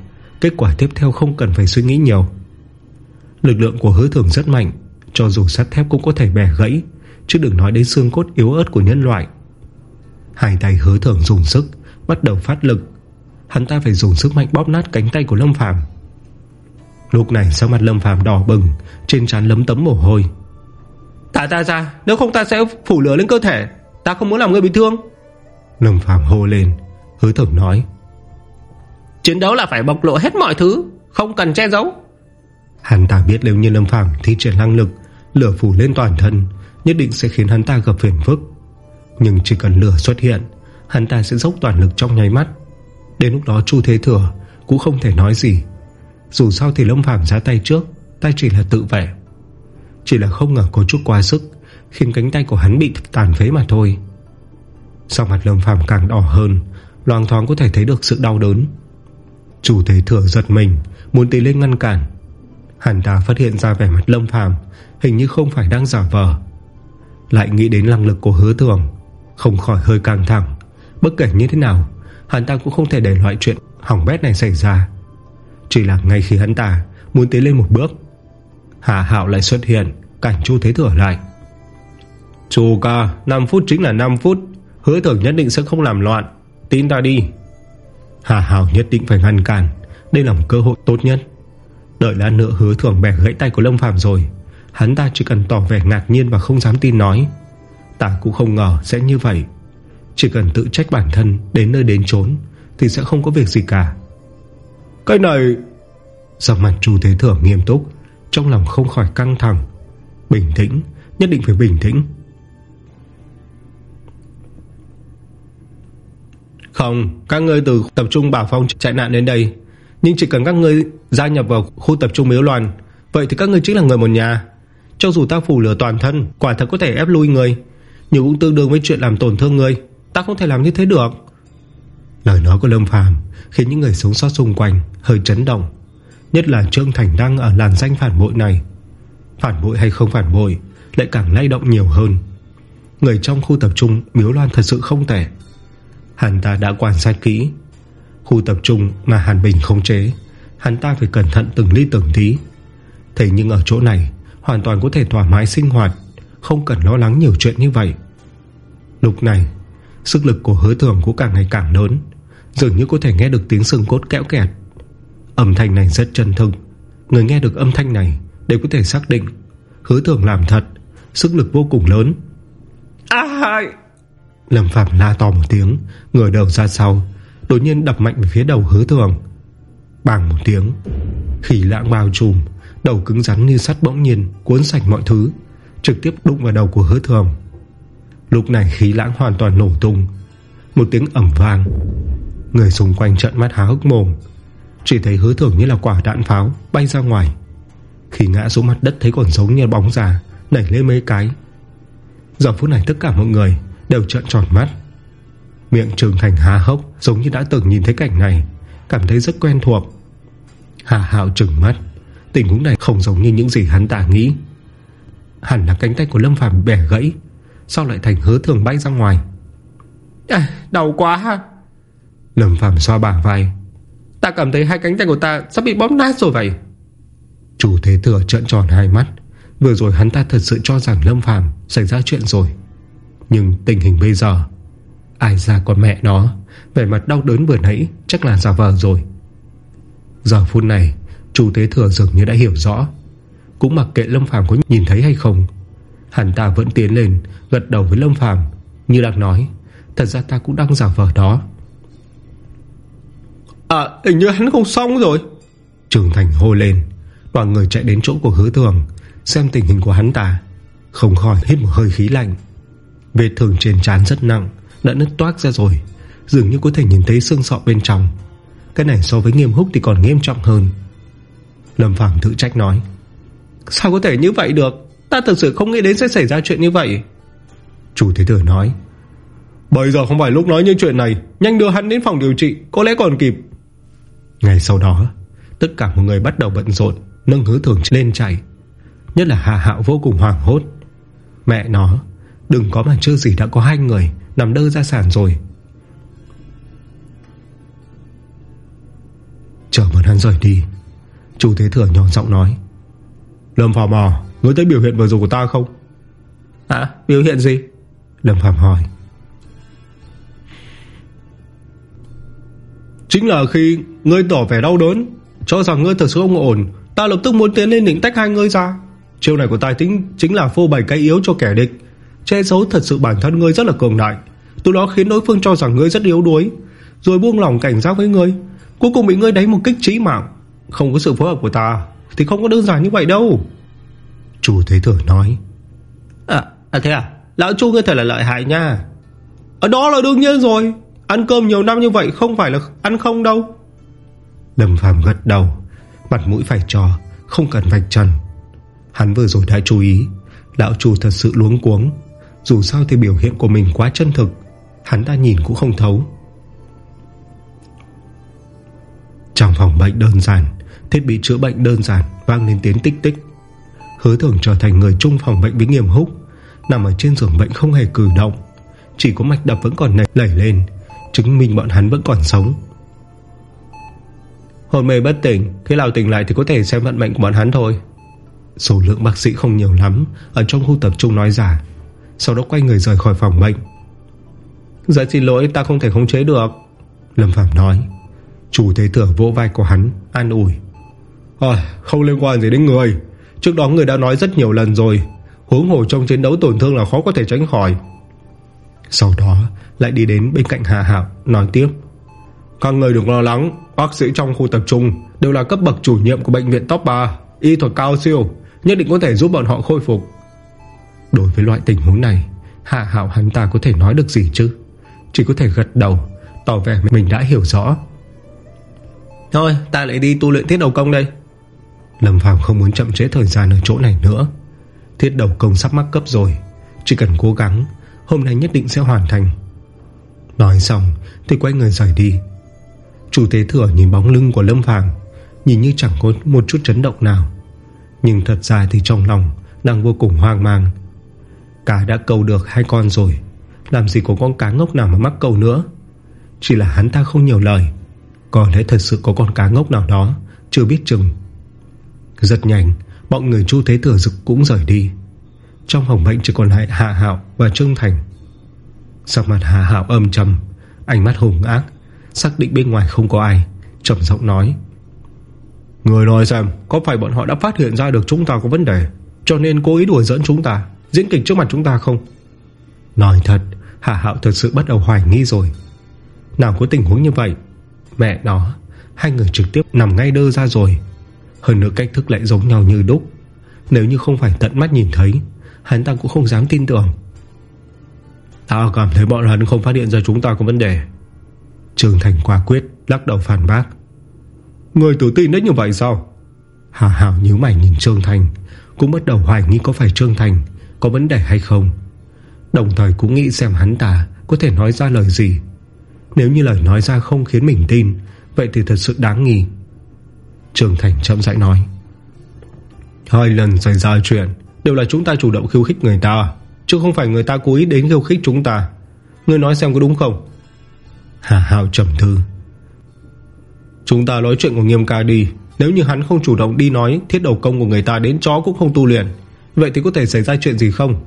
Kết quả tiếp theo không cần phải suy nghĩ nhiều. Lực lượng của hứa thưởng rất mạnh Cho dù sắt thép cũng có thể bẻ gãy Chứ đừng nói đến xương cốt yếu ớt của nhân loại. Hai tay hứa thưởng dùng sức Bắt đầu phát lực. Hắn ta phải dùng sức mạnh bóp nát cánh tay của Lâm Phàm. Lúc này sau mặt Lâm Phàm đỏ bừng Trên trán lấm tấm mồ hôi. Thả ta ra Nếu không ta sẽ phủ lửa lên cơ thể. Ta không muốn làm người bị thương. Lâm Phàm hô lên Hứa thưởng nói. Chiến đấu là phải bộc lộ hết mọi thứ Không cần che giấu. Hắn ta biết nếu như Lâm Phàm thi triển năng lực Lửa phủ lên toàn thân Nhất định sẽ khiến hắn ta gặp phiền phức. Nhưng chỉ cần lửa xuất hiện Hắn ta sẽ dốc toàn lực trong nháy mắt. Đến lúc đó Chu Thế Thừa Cũng không thể nói gì. Dù sao thì Lâm Phàm ra tay trước Tay chỉ là tự vệ chỉ là không ngờ có chút quá sức, Khiến cánh tay của hắn bị tàn phế mà thôi. Sau mặt Lâm Phàm càng đỏ hơn Loang thoáng có thể thấy được sự đau đớn. Chủ Thế Thừa giật mình, Muốn tiến lên ngăn cản. Hắn ta phát hiện ra vẻ mặt Lâm Phàm Hình như không phải đang giả vờ. Lại nghĩ đến năng lực của hứa thường, Không khỏi hơi căng thẳng. Bất kể như thế nào, Hắn ta cũng không thể để loại chuyện hỏng bét này xảy ra. Chỉ là ngay khi hắn ta Muốn tiến lên một bước Hạ Hạo lại xuất hiện Cảnh Chu Thế Thừa lại. Chủ ca 5 phút chính là 5 phút. Hứa thưởng nhất định sẽ không làm loạn. Tin ta đi. Hà Hào nhất định phải ngăn cản. Đây là một cơ hội tốt nhất. Đợi lát nữa hứa thưởng bẻ gãy tay của Lâm Phạm rồi Hắn ta chỉ cần tỏ vẻ ngạc nhiên Và không dám tin nói. Ta cũng không ngờ sẽ như vậy. Chỉ cần tự trách bản thân Đến nơi đến chốn Thì sẽ không có việc gì cả. Cái này Giọng mặt chủ thế thưởng nghiêm túc trong lòng không khỏi căng thẳng. Bình tĩnh, Nhất định phải bình tĩnh. Không, Các ngươi từ tập trung bảo phong chạy nạn đến đây. Nhưng chỉ cần các ngươi gia nhập vào khu tập trung miếu loàn Vậy thì các ngươi chính là người một nhà. Cho dù ta phủ lửa toàn thân, Quả thật có thể ép lui người Nhưng cũng tương đương với chuyện làm tổn thương người Ta không thể làm như thế được. Lời nói của Lâm Phàm Khiến những người sống sót xung quanh hơi chấn động. Nhất là Trương Thành đăng ở làn danh phản bội này. Phản bội hay không phản bội, Lại càng lay động nhiều hơn. Người trong khu tập trung Miếu Loan thật sự không tệ. Hắn ta đã quan sát kỹ. Khu tập trung mà Hàn Bình không chế, Hắn ta phải cẩn thận từng ly từng tí. Thế nhưng ở chỗ này, Hoàn toàn có thể thoải mái sinh hoạt, Không cần lo lắng nhiều chuyện như vậy. Lúc này, Sức lực của hứa thường cũng càng ngày càng lớn, Dường như có thể nghe được tiếng xương cốt kẽo kẹt. Âm thanh này rất chân thực Người nghe được âm thanh này Đều có thể xác định Hứa thường làm thật Sức lực vô cùng lớn. À Lâm Phạm la to một tiếng Ngửa đầu ra sau Đột nhiên đập mạnh về phía đầu hứa thường Bàng một tiếng Khỉ lãng bao trùm Đầu cứng rắn như sắt bỗng nhiên Cuốn sạch mọi thứ Trực tiếp đụng vào đầu của hứa thường Lúc này khí lãng hoàn toàn nổ tung. Một tiếng ẩm vang. Người xung quanh trận mắt há hức mồm Chỉ thấy hứa thường như là quả đạn pháo Bay ra ngoài. Khi ngã xuống mặt đất thấy còn giống như bóng già Nảy lên mấy cái. Giờ phút này tất cả mọi người Đều trợn tròn mắt. Miệng trường thành há hốc Giống như đã từng nhìn thấy cảnh này Cảm thấy rất quen thuộc. Hà hạo trừng mắt Tình huống này không giống như những gì hắn ta nghĩ. Hẳn là cánh tay của Lâm Phàm bẻ gãy Sao lại thành hứa thường bay ra ngoài. À, Đau quá ha. Lâm Phàm xoa bả vai Ta cảm thấy hai cánh tay của ta sắp bị bóp nát rồi vậy. Chủ thế thừa trợn tròn hai mắt. Vừa rồi hắn ta thật sự cho rằng Lâm Phàm Xảy ra chuyện rồi. Nhưng tình hình bây giờ, Ai ra con mẹ nó? Về mặt đau đớn vừa nãy chắc là giả vờ rồi. Giờ phút này, Chủ tế thừa dường như đã hiểu rõ. Cũng mặc kệ Lâm Phàm có nhìn thấy hay không, Hắn ta vẫn tiến lên, Gật đầu với Lâm Phàm, Như đang nói. Thật ra ta cũng đang giả vờ đó. À hình như hắn không xong rồi. Trường Thành hô lên. Toàn người chạy đến chỗ của hứa thường Xem tình hình của hắn ta. Không khỏi hít một hơi khí lạnh. Vết thương trên trán rất nặng Đã nứt toát ra rồi. Dường như có thể nhìn thấy xương sọ bên trong. Cái này so với nghiêm húc thì còn nghiêm trọng hơn. Lâm Phàm tự trách nói. Sao có thể như vậy được? Ta thật sự không nghĩ đến sẽ xảy ra chuyện như vậy. Chủ thế tử nói. Bây giờ không phải lúc nói những chuyện này. Nhanh đưa hắn đến phòng điều trị Có lẽ còn kịp Ngày sau đó Tất cả mọi người bắt đầu bận rộn Nâng hứa thường lên chạy. Nhất là Hà Hạo vô cùng hoảng hốt. Mẹ nó Đừng có mà chưa gì đã có hai người Nằm đơ ra sàn rồi. Chờ bọn hắn rời đi Chủ thế thừa nhỏ giọng nói. Lâm Phạm à Ngươi thấy biểu hiện vừa rồi của ta không? À biểu hiện gì? Lâm Phạm hỏi Chính là khi ngươi tỏ vẻ đau đớn Cho rằng ngươi thật sự không ổn Ta lập tức muốn tiến lên định tách hai ngươi ra. Chiêu này của ta tính chính là phô bày cái yếu cho kẻ địch Che giấu thật sự bản thân ngươi rất là cường đại. Từ đó khiến đối phương cho rằng ngươi rất yếu đuối Rồi buông lòng cảnh giác với ngươi Cuối cùng bị ngươi đánh một kích trí mạng. Không có sự phối hợp của ta Thì không có đơn giản như vậy đâu. Chủ thế tử nói. À, à thế à? Lão chu ngươi thật là lợi hại nha. Ở đó là đương nhiên rồi. Ăn cơm nhiều năm như vậy không phải là ăn không đâu. Lâm Phàm gật đầu, Mặt mũi phải trò, Không cần vạch trần. Hắn vừa rồi đã chú ý, Lão chủ thật sự luống cuống. Dù sao thì biểu hiện của mình quá chân thực, Hắn ta nhìn cũng không thấu. Trong phòng bệnh đơn giản, Thiết bị chữa bệnh đơn giản, Vang lên tiếng tích tích. Hứa thường trở thành người chung phòng bệnh với nghiêm húc, Nằm ở trên giường bệnh không hề cử động. Chỉ có mạch đập vẫn còn nảy lẩy lên. Chứng minh bọn hắn vẫn còn sống. Hồn mê bất tỉnh Khi nào tỉnh lại thì có thể xem vận mệnh của bọn hắn thôi. Số lượng bác sĩ không nhiều lắm Ở trong khu tập trung nói giả Sau đó quay người rời khỏi phòng bệnh. Dạ xin lỗi ta không thể khống chế được Lâm Phạm nói. Chủ thế tưởng vỗ vai của hắn An ủi. À, Không liên quan gì đến người. Trước đó người đã nói rất nhiều lần rồi. Huống hồ trong chiến đấu tổn thương là khó có thể tránh khỏi. Sau đó lại đi đến bên cạnh Hà Hạo Nói tiếp. Các người đừng lo lắng Bác sĩ trong khu tập trung Đều là cấp bậc chủ nhiệm của bệnh viện top 3 Y thuật cao siêu Nhất định có thể giúp bọn họ khôi phục. Đối với loại tình huống này Hạ Hạo hắn ta có thể nói được gì chứ? Chỉ có thể gật đầu Tỏ vẻ mình đã hiểu rõ. Thôi ta lại đi tu luyện thiết đầu công đây. Lâm Phàm không muốn chậm trễ thời gian ở chỗ này nữa. Thiết đầu công sắp mắc cấp rồi Chỉ cần cố gắng Hôm nay nhất định sẽ hoàn thành. Nói xong, thì quay người rời đi. Chủ tế thừa nhìn bóng lưng của Lâm Phàm, Nhìn như chẳng có một chút chấn động nào. Nhưng thật ra thì trong lòng Đang vô cùng hoang mang. Cá đã câu được hai con rồi, Làm gì có con cá ngốc nào mà mắc câu nữa? Chỉ là hắn ta không nhiều lời. Có lẽ thật sự có con cá ngốc nào đó, Chưa biết chừng. Rất nhanh, Bọn người chu thế thừa dực cũng rời đi. Trong hồng bệnh chỉ còn lại Hạ Hạo và Trương Thành. Sắc mặt Hạ Hạo âm trầm Ánh mắt hùng ác Xác định bên ngoài không có ai trầm giọng nói. Người nói xem Có phải bọn họ đã phát hiện ra được chúng ta có vấn đề Cho nên cố ý đuổi dẫn chúng ta Diễn kịch trước mặt chúng ta không? Nói thật Hạ Hạo thật sự bắt đầu hoài nghi rồi. Nào có tình huống như vậy Mẹ nó Hai người trực tiếp nằm ngay đơ ra rồi. Hơn nữa cách thức lại giống nhau như đúc. Nếu như không phải tận mắt nhìn thấy Hắn ta cũng không dám tin tưởng. Ta cảm thấy bọn hắn không phát hiện ra chúng ta có vấn đề. Trường Thành quả quyết Lắc đầu phản bác. Người tự tin đến như vậy sao? Hà Hảo nhíu mày nhìn Trương Thành, Cũng bắt đầu hoài nghi có phải Trương Thành Có vấn đề hay không. Đồng thời cũng nghĩ xem hắn ta Có thể nói ra lời gì. Nếu như lời nói ra không khiến mình tin, Vậy thì thật sự đáng nghi. Trương Thành chậm rãi nói. Hai lần xảy ra chuyện Đều là chúng ta chủ động khiêu khích người ta, Chứ không phải người ta cố ý đến khiêu khích chúng ta. Ngươi nói xem có đúng không? Hà Hào trầm thư Chúng ta nói chuyện của nghiêm ca đi. Nếu như hắn không chủ động đi nói, Thiết đầu công của người ta đến chó cũng không tu luyện. Vậy thì có thể xảy ra chuyện gì không?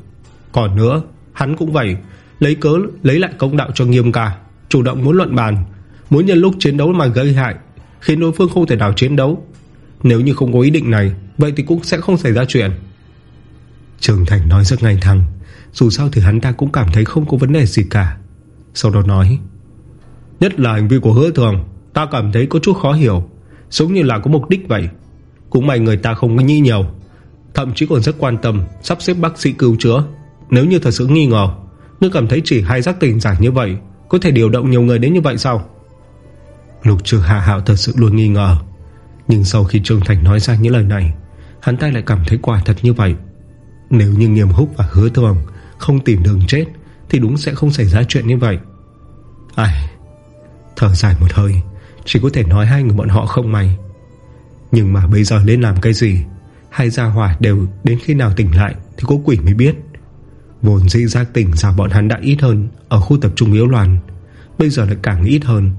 Còn nữa, Hắn cũng vậy. Lấy cớ, lấy lại công đạo cho nghiêm ca. Chủ động muốn luận bàn. Muốn nhân lúc chiến đấu mà gây hại, Khiến đối phương không thể nào chiến đấu. Nếu như không có ý định này, Vậy thì cũng sẽ không xảy ra chuyện. Trường Thành nói rất ngay thẳng. Dù sao thì hắn ta cũng cảm thấy không có vấn đề gì cả. Sau đó nói, Nhất là hành vi của hứa thường, Ta cảm thấy có chút khó hiểu. Giống như là có mục đích vậy. Cũng may người ta không có nghi nhiều. Thậm chí còn rất quan tâm, Sắp xếp bác sĩ cứu chữa. Nếu như thật sự nghi ngờ, Ngươi cảm thấy chỉ hai giác tình giản như vậy, Có thể điều động nhiều người đến như vậy sao? Lục trừ hạ hạo thật sự luôn nghi ngờ. Nhưng sau khi Trương Thành nói ra những lời này, Hắn ta lại cảm thấy quả thật như vậy. Nếu như nghiêm húc và hứa thường Không tìm đường chết, Thì đúng sẽ không xảy ra chuyện như vậy. Ai, Thở dài một hơi, Chỉ có thể nói hai người bọn họ không may. Nhưng mà bây giờ lên làm cái gì? Hai gia hỏa đều đến khi nào tỉnh lại Thì có quỷ mới biết. Vốn dĩ giác tỉnh ra bọn hắn đã ít hơn Ở khu tập trung yếu loạn Bây giờ lại càng ít hơn.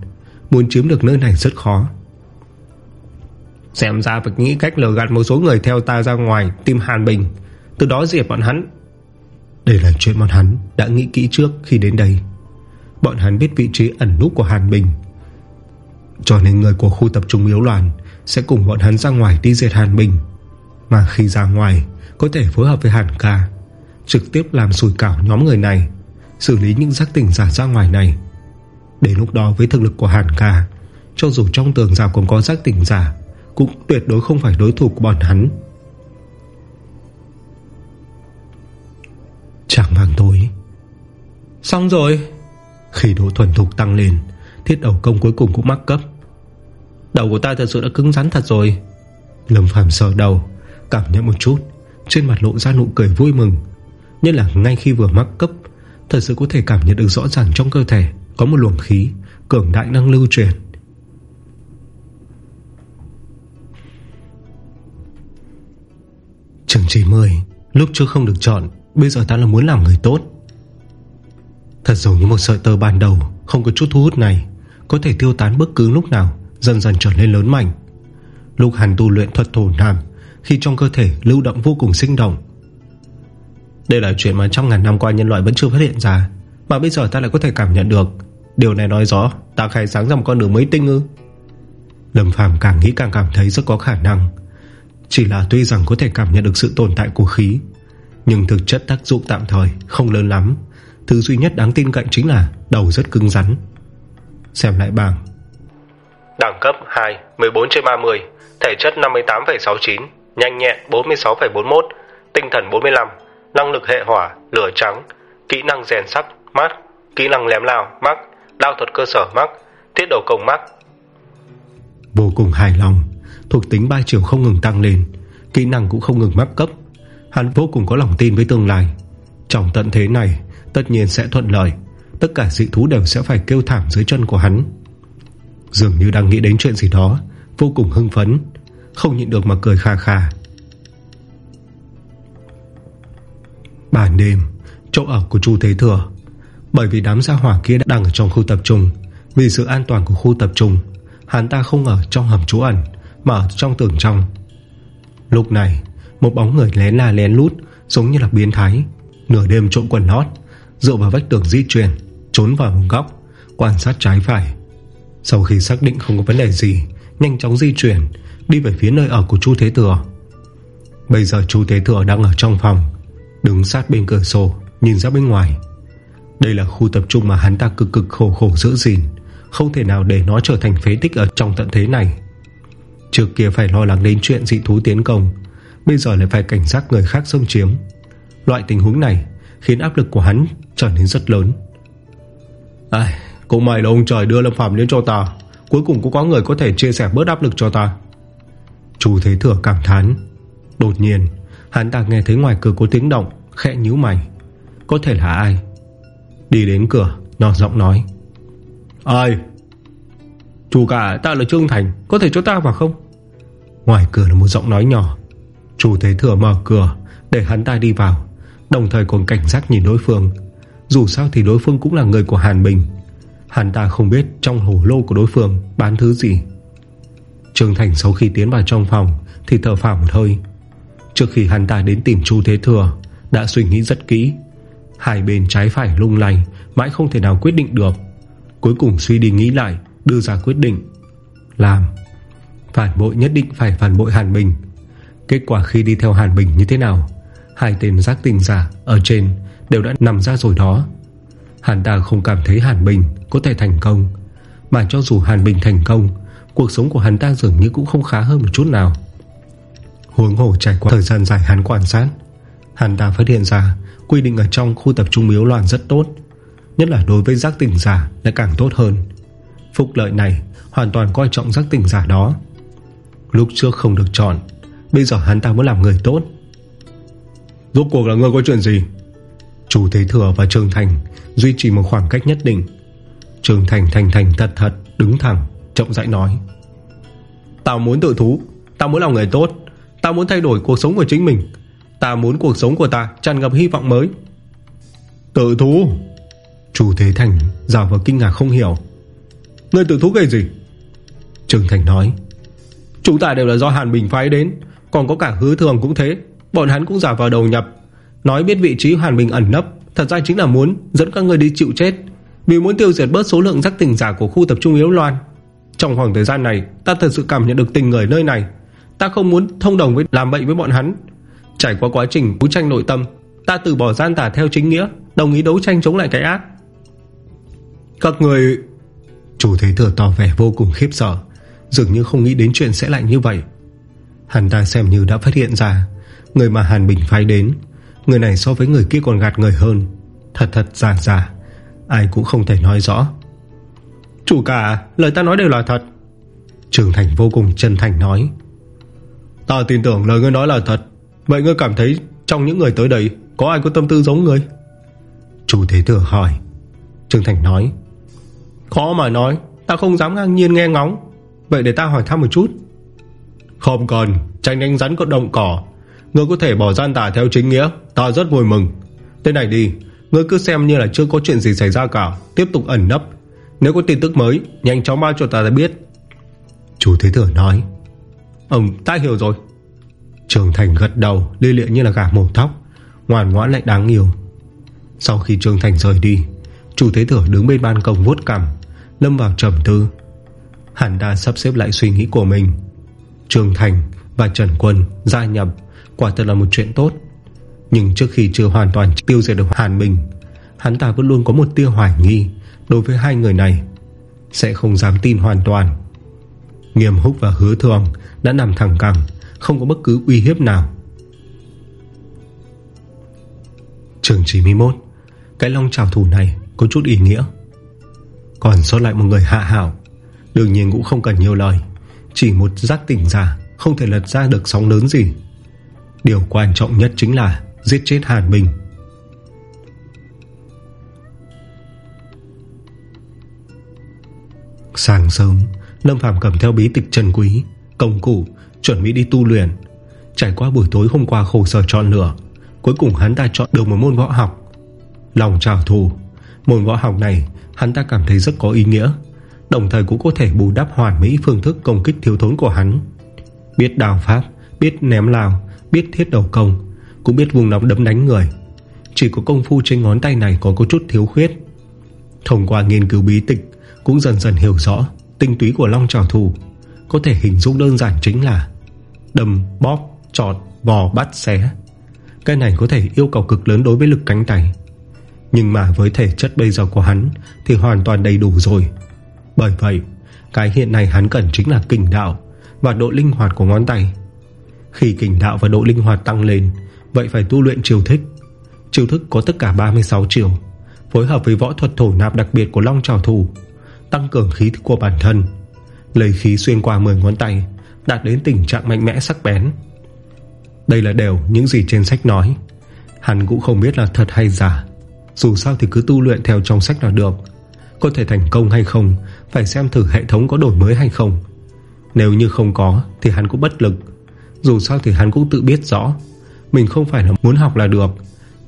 Muốn chiếm được nơi này rất khó. Xem ra phải nghĩ cách lừa gạt một số người theo ta ra ngoài Tìm Hàn Bình. Từ đó diệt bọn hắn. Đây là chuyện bọn hắn đã nghĩ kỹ trước khi đến đây. Bọn hắn biết vị trí ẩn núp của Hàn Bình. Cho nên người của khu tập trung yếu loạn Sẽ cùng bọn hắn ra ngoài đi diệt Hàn Bình. Mà khi ra ngoài, Có thể phối hợp với Hàn Ca, Trực tiếp làm sùi cảo nhóm người này, Xử lý những giác tỉnh giả ra ngoài này. Đến lúc đó với thực lực của Hàn Ca, Cho dù trong tường rào còn có giác tỉnh giả, Cũng tuyệt đối không phải đối thủ của bọn hắn. Chẳng vàng tối Xong rồi. Khi độ thuần thục tăng lên Thiết đầu công cuối cùng cũng mắc cấp. Đầu của ta thật sự đã cứng rắn thật rồi. Lâm Phàm sờ đầu Cảm nhận một chút Trên mặt lộ ra nụ cười vui mừng. Nhất là ngay khi vừa mắc cấp Thật sự có thể cảm nhận được rõ ràng trong cơ thể Có một luồng khí Cường đại năng lưu truyền. Trường 90 Lúc trước không được chọn Bây giờ ta là muốn làm người tốt. Thật giống như một sợi tơ ban đầu Không có chút thu hút này Có thể tiêu tán bất cứ lúc nào, Dần dần trở nên lớn mạnh. Lúc hắn tu luyện thuật thổ nam Khi trong cơ thể lưu động vô cùng sinh động. Đây là chuyện mà trong ngàn năm qua nhân loại vẫn chưa phát hiện ra, Mà bây giờ ta lại có thể cảm nhận được. Điều này nói rõ, Ta khai sáng ra một con đường mới tinh ư. Lâm Phàm càng nghĩ càng cảm thấy rất có khả năng. Chỉ là tuy rằng có thể cảm nhận được sự tồn tại của khí nhưng thực chất tác dụng tạm thời Không lớn lắm. Thứ duy nhất đáng tin cậy chính là Đầu rất cứng rắn. Xem lại bảng. Đẳng cấp 2 14 trên 30 Thể chất 58,69 Nhanh nhẹn 46,41 Tinh thần 45 Năng lực hệ hỏa Lửa trắng Kỹ năng rèn sắc Mát Kỹ năng lém lao Mắc Đao thuật cơ sở Mắc Thiết đầu công Mắc. Vô cùng hài lòng. Thuộc tính ba chiều không ngừng tăng lên. Kỹ năng cũng không ngừng mắc cấp Hắn vô cùng có lòng tin với tương lai. Trong tận thế này, Tất nhiên sẽ thuận lợi. Tất cả dị thú đều sẽ phải kêu thảm dưới chân của hắn. Dường như đang nghĩ đến chuyện gì đó, Vô cùng hưng phấn, Không nhịn được mà cười khà khà. Bản đêm, Chỗ ở của Chu Thế Thừa. Bởi vì đám gia hỏa kia đang ở trong khu tập trung, Vì sự an toàn của khu tập trung, Hắn ta không ở trong hầm trú ẩn, Mà ở trong tường trong. Lúc này một bóng người lén là lén lút, Giống như là biến thái. Nửa đêm trộm quần lót, Dựa vào vách tường di chuyển, Trốn vào một góc, Quan sát trái phải. Sau khi xác định không có vấn đề gì, Nhanh chóng di chuyển, Đi về phía nơi ở của chú Thế Thừa. Bây giờ chú Thế Thừa đang ở trong phòng, Đứng sát bên cửa sổ, Nhìn ra bên ngoài. Đây là khu tập trung mà hắn ta cực cực khổ khổ giữ gìn, Không thể nào để nó trở thành phế tích Ở trong tận thế này. Trước kia phải lo lắng đến chuyện dị thú tiến công Bây giờ lại phải cảnh giác người khác xâm chiếm. Loại tình huống này Khiến áp lực của hắn trở nên rất lớn. Ai, Cũng may là ông trời đưa Lâm Phàm đến cho ta. Cuối cùng cũng có người có thể chia sẻ bớt áp lực cho ta. Chú Thế Thừa cảm thán. Đột nhiên Hắn ta nghe thấy ngoài cửa có tiếng động Khẽ nhíu mày. Có thể là ai? Đi đến cửa Nó giọng nói. Ai? Chủ cả ta là Trương Thành Có thể cho ta vào không? Ngoài cửa là một giọng nói nhỏ. Chủ Thế Thừa mở cửa, Để hắn ta đi vào. Đồng thời còn cảnh giác nhìn đối phương. Dù sao thì đối phương cũng là người của Hàn Bình. Hắn ta không biết trong hổ lô của đối phương Bán thứ gì. Trương Thành sau khi tiến vào trong phòng Thì thở phào một hơi. Trước khi hắn ta đến tìm Chu Thế Thừa, Đã suy nghĩ rất kỹ. Hai bên trái phải lung lay, Mãi không thể nào quyết định được. Cuối cùng suy đi nghĩ lại, Đưa ra quyết định. Làm. Phản bội nhất định phải phản bội Hàn Bình. Kết quả khi đi theo Hàn Bình như thế nào? Hai tên giác tình giả Ở trên đều đã nằm ra rồi đó. Hàn ta không cảm thấy Hàn Bình Có thể thành công, Mà cho dù Hàn Bình thành công, Cuộc sống của hắn ta dường như cũng không khá hơn một chút nào. Huống hồ trải qua thời gian dài hắn quan sát, Hắn ta phát hiện ra Quy định ở trong khu tập trung miếu loạn rất tốt, Nhất là đối với giác tỉnh giả Lại càng tốt hơn. Phúc lợi này hoàn toàn coi trọng giác tỉnh giả đó. Lúc trước không được chọn Bây giờ hắn ta muốn làm người tốt. Rốt cuộc là người có chuyện gì? Chủ Thế Thừa và Trương Thành Duy trì một khoảng cách nhất định. Trương Thành thành thành thật thật Đứng thẳng Trọng dãi nói. Tao muốn tự thú, Tao muốn làm người tốt, Tao muốn thay đổi cuộc sống của chính mình. Tao muốn cuộc sống của ta tràn ngập hy vọng mới. Tự thú? Chủ Thế Thành giả vờ kinh ngạc không hiểu. Người tự thú gây gì? Trương Thành nói. Chúng ta đều là do Hàn Bình phái đến. Còn có cả hứa thường cũng thế, Bọn hắn cũng giả vào đầu nhập. Nói biết vị trí Hàn Bình ẩn nấp, Thật ra chính là muốn dẫn các người đi chịu chết. Vì muốn tiêu diệt bớt số lượng giác tỉnh giả Của khu tập trung yếu loan Trong khoảng thời gian này, ta thật sự cảm nhận được tình người nơi này. Ta không muốn thông đồng với, làm bậy với bọn hắn. Trải qua quá trình đấu tranh nội tâm, Ta từ bỏ gian tả theo chính nghĩa, Đồng ý đấu tranh chống lại cái ác. Các người, Chủ thế thừa tỏ vẻ vô cùng khiếp sợ, Dường như không nghĩ đến chuyện sẽ lại như vậy. Hắn ta xem như đã phát hiện ra. Người mà Hàn Bình phái đến, Người này so với người kia còn gạt người hơn. Thật thật giả giả, Ai cũng không thể nói rõ. Chủ cả, lời ta nói đều là thật. Trường Thành vô cùng chân thành nói. Ta tin tưởng lời ngươi nói là thật. Vậy ngươi cảm thấy trong những người tới đây, Có ai có tâm tư giống ngươi? Chủ Thế Thừa hỏi. Trường Thành nói. Khó mà nói, Ta không dám ngang nhiên nghe ngóng. Vậy để ta hỏi thăm một chút. Không cần Tranh đánh rắn có động cỏ. Ngươi có thể bỏ gian tà theo chính nghĩa, Ta rất vui mừng. Tên này đi, Ngươi cứ xem như là chưa có chuyện gì xảy ra cả, Tiếp tục ẩn nấp. Nếu có tin tức mới, Nhanh chóng báo cho ta biết. Chủ Thế Thừa nói. Ông ta hiểu rồi. Trường Thành gật đầu Lê lịa như là gà mổ thóc, Ngoan ngoãn lại đáng yêu. Sau khi trường Thành rời đi Chủ Thế Thừa đứng bên ban công vuốt cằm, Lâm vào trầm tư. Hắn đã sắp xếp lại suy nghĩ của mình. Trương Thành và Trần Quân gia nhập Quả thật là một chuyện tốt. Nhưng trước khi chưa hoàn toàn tiêu diệt được Hàn Minh, Hắn ta vẫn luôn có một tia hoài nghi Đối với hai người này. Sẽ không dám tin hoàn toàn. Nghiêm húc và hứa thường Đã nằm thẳng cẳng, Không có bất cứ uy hiếp nào. Trường 91 Cái long trào thủ này có chút ý nghĩa. Còn sót lại một người hạ hảo, Đương nhiên cũng không cần nhiều lời. Chỉ một giác tỉnh giả, Không thể lật ra được sóng lớn gì. Điều quan trọng nhất chính là Giết chết Hàn Bình. Sáng sớm, Lâm Phàm cầm theo bí tịch trần quý, Công cụ, chuẩn bị đi tu luyện. Trải qua buổi tối hôm qua khổ sở chọn lựa Cuối cùng hắn ta chọn được một môn võ học. Lòng trào thù. Môn võ học này, hắn ta cảm thấy rất có ý nghĩa. Đồng thời cũng có thể bù đắp hoàn mỹ phương thức công kích thiếu thốn của hắn. Biết đào pháp Biết ném lao Biết thiết đầu công Cũng biết vùng nóng đấm đánh người. Chỉ có công phu trên ngón tay này có có chút thiếu khuyết. Thông qua nghiên cứu bí tịch Cũng dần dần hiểu rõ Tinh túy của long trào thù Có thể hình dung đơn giản chính là đầm bóp, trọt, vò, bắt, xé. Cái này có thể yêu cầu cực lớn đối với lực cánh tay. Nhưng mà với thể chất bây giờ của hắn Thì hoàn toàn đầy đủ rồi. Bởi vậy, Cái hiện nay hắn cần chính là kình đạo Và độ linh hoạt của ngón tay. Khi kình đạo và độ linh hoạt tăng lên, Vậy phải tu luyện chiều thích Chiều thức có tất cả 36 chiều, Phối hợp với võ thuật thổ nạp đặc biệt của Long Trào Thủ, Tăng cường khí của bản thân, Lấy khí xuyên qua 10 ngón tay, Đạt đến tình trạng mạnh mẽ sắc bén. Đây là đều những gì trên sách nói. Hắn cũng không biết là thật hay giả. Dù sao thì cứ tu luyện theo trong sách là được. Có thể thành công hay không phải xem thử hệ thống có đổi mới hay không. Nếu như không có, Thì hắn cũng bất lực. Dù sao thì hắn cũng tự biết rõ, Mình không phải là muốn học là được.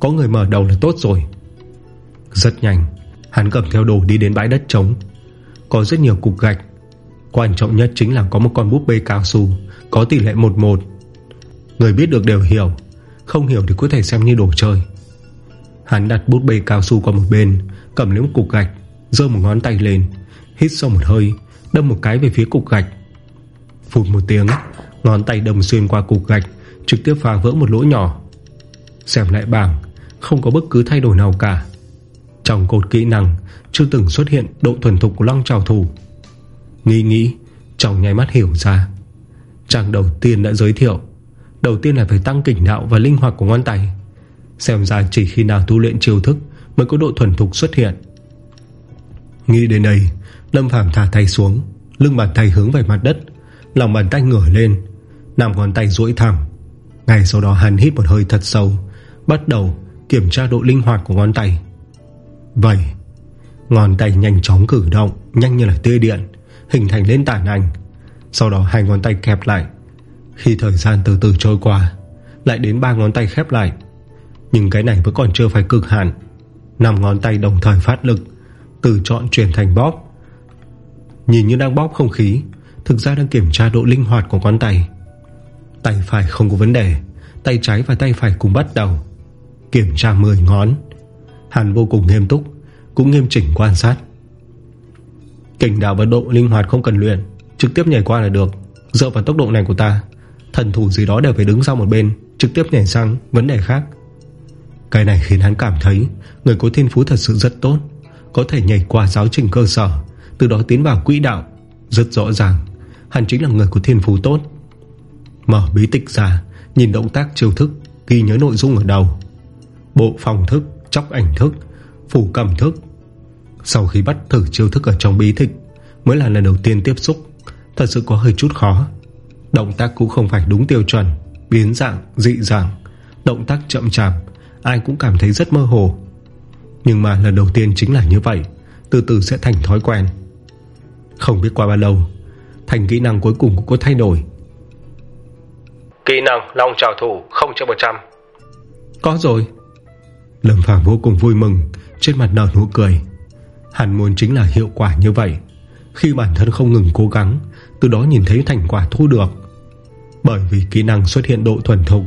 Có người mở đầu là tốt rồi. Rất nhanh, Hắn cầm theo đồ đi đến bãi đất trống. Có rất nhiều cục gạch. Quan trọng nhất chính là có một con búp bê cao su, Có tỷ lệ 1-1 Người biết được đều hiểu, Không hiểu thì có thể xem như đồ chơi. Hắn đặt bút bê cao su qua một bên, Cầm lấy một cục gạch Dơ một ngón tay lên. Hít sâu một hơi, Đâm một cái về phía cục gạch. Phụt một tiếng, Ngón tay đâm xuyên qua cục gạch, Trực tiếp phá vỡ một lỗ nhỏ. Xem lại bảng, Không có bất cứ thay đổi nào cả. Trong cột kỹ năng, Chưa từng xuất hiện độ thuần thục của long trào thủ. Nghĩ nghĩ, Trong nháy mắt hiểu ra. Trang đầu tiên đã giới thiệu, Đầu tiên là phải tăng kỉnh đạo và linh hoạt của ngón tay. Xem ra chỉ khi nào tu luyện chiêu thức Mới có độ thuần thục xuất hiện. Nghĩ đến đây Lâm Phàm thả tay xuống, Lưng bàn tay hướng về mặt đất, Lòng bàn tay ngửa lên, Nằm ngón tay duỗi thẳng. Ngay sau đó hắn hít một hơi thật sâu, Bắt đầu kiểm tra độ linh hoạt của ngón tay. Vậy, Ngón tay nhanh chóng cử động, Nhanh như là tươi điện, Hình thành lên tản ảnh. Sau đó hai ngón tay kẹp lại. Khi thời gian từ từ trôi qua, Lại đến ba ngón tay khép lại. Nhưng cái này vẫn còn chưa phải cực hạn. Năm ngón tay đồng thời phát lực, Từ chọn chuyển thành bóp. Nhìn như đang bóp không khí, Thực ra đang kiểm tra độ linh hoạt của ngón tay. Tay phải không có vấn đề, Tay trái và tay phải cùng bắt đầu. Kiểm tra 10 ngón. Hàn vô cùng nghiêm túc, Cũng nghiêm chỉnh quan sát. Cảnh đạo và độ linh hoạt không cần luyện, Trực tiếp nhảy qua là được. Dựa vào tốc độ này của ta, Thần thủ gì đó đều phải đứng sau một bên, Trực tiếp nhảy sang vấn đề khác. Cái này khiến hắn cảm thấy Người có thiên phú thật sự rất tốt, Có thể nhảy qua giáo trình cơ sở. Từ đó tiến vào quỹ đạo. Rất rõ ràng Hắn chính là người có thiên phú tốt. Mở bí tịch ra Nhìn động tác chiêu thức Ghi nhớ nội dung ở đầu. Bộ phòng thức, chóc ảnh thức Phủ cầm thức. Sau khi bắt thử chiêu thức ở trong bí tịch Mới là lần đầu tiên tiếp xúc. Thật sự có hơi chút khó. Động tác cũng không phải đúng tiêu chuẩn Biến dạng, dị dạng. Động tác chậm chạp Ai cũng cảm thấy rất mơ hồ. Nhưng mà lần đầu tiên chính là như vậy Từ từ sẽ thành thói quen. Không biết qua bao lâu Thành kỹ năng cuối cùng cũng có thay đổi. Kỹ năng Long trào thủ 0 100 Có rồi. Lâm Phàm vô cùng vui mừng Trên mặt nở nụ cười. Hắn muốn chính là hiệu quả như vậy. Khi bản thân không ngừng cố gắng Từ đó nhìn thấy thành quả thu được. Bởi vì kỹ năng xuất hiện độ thuần thục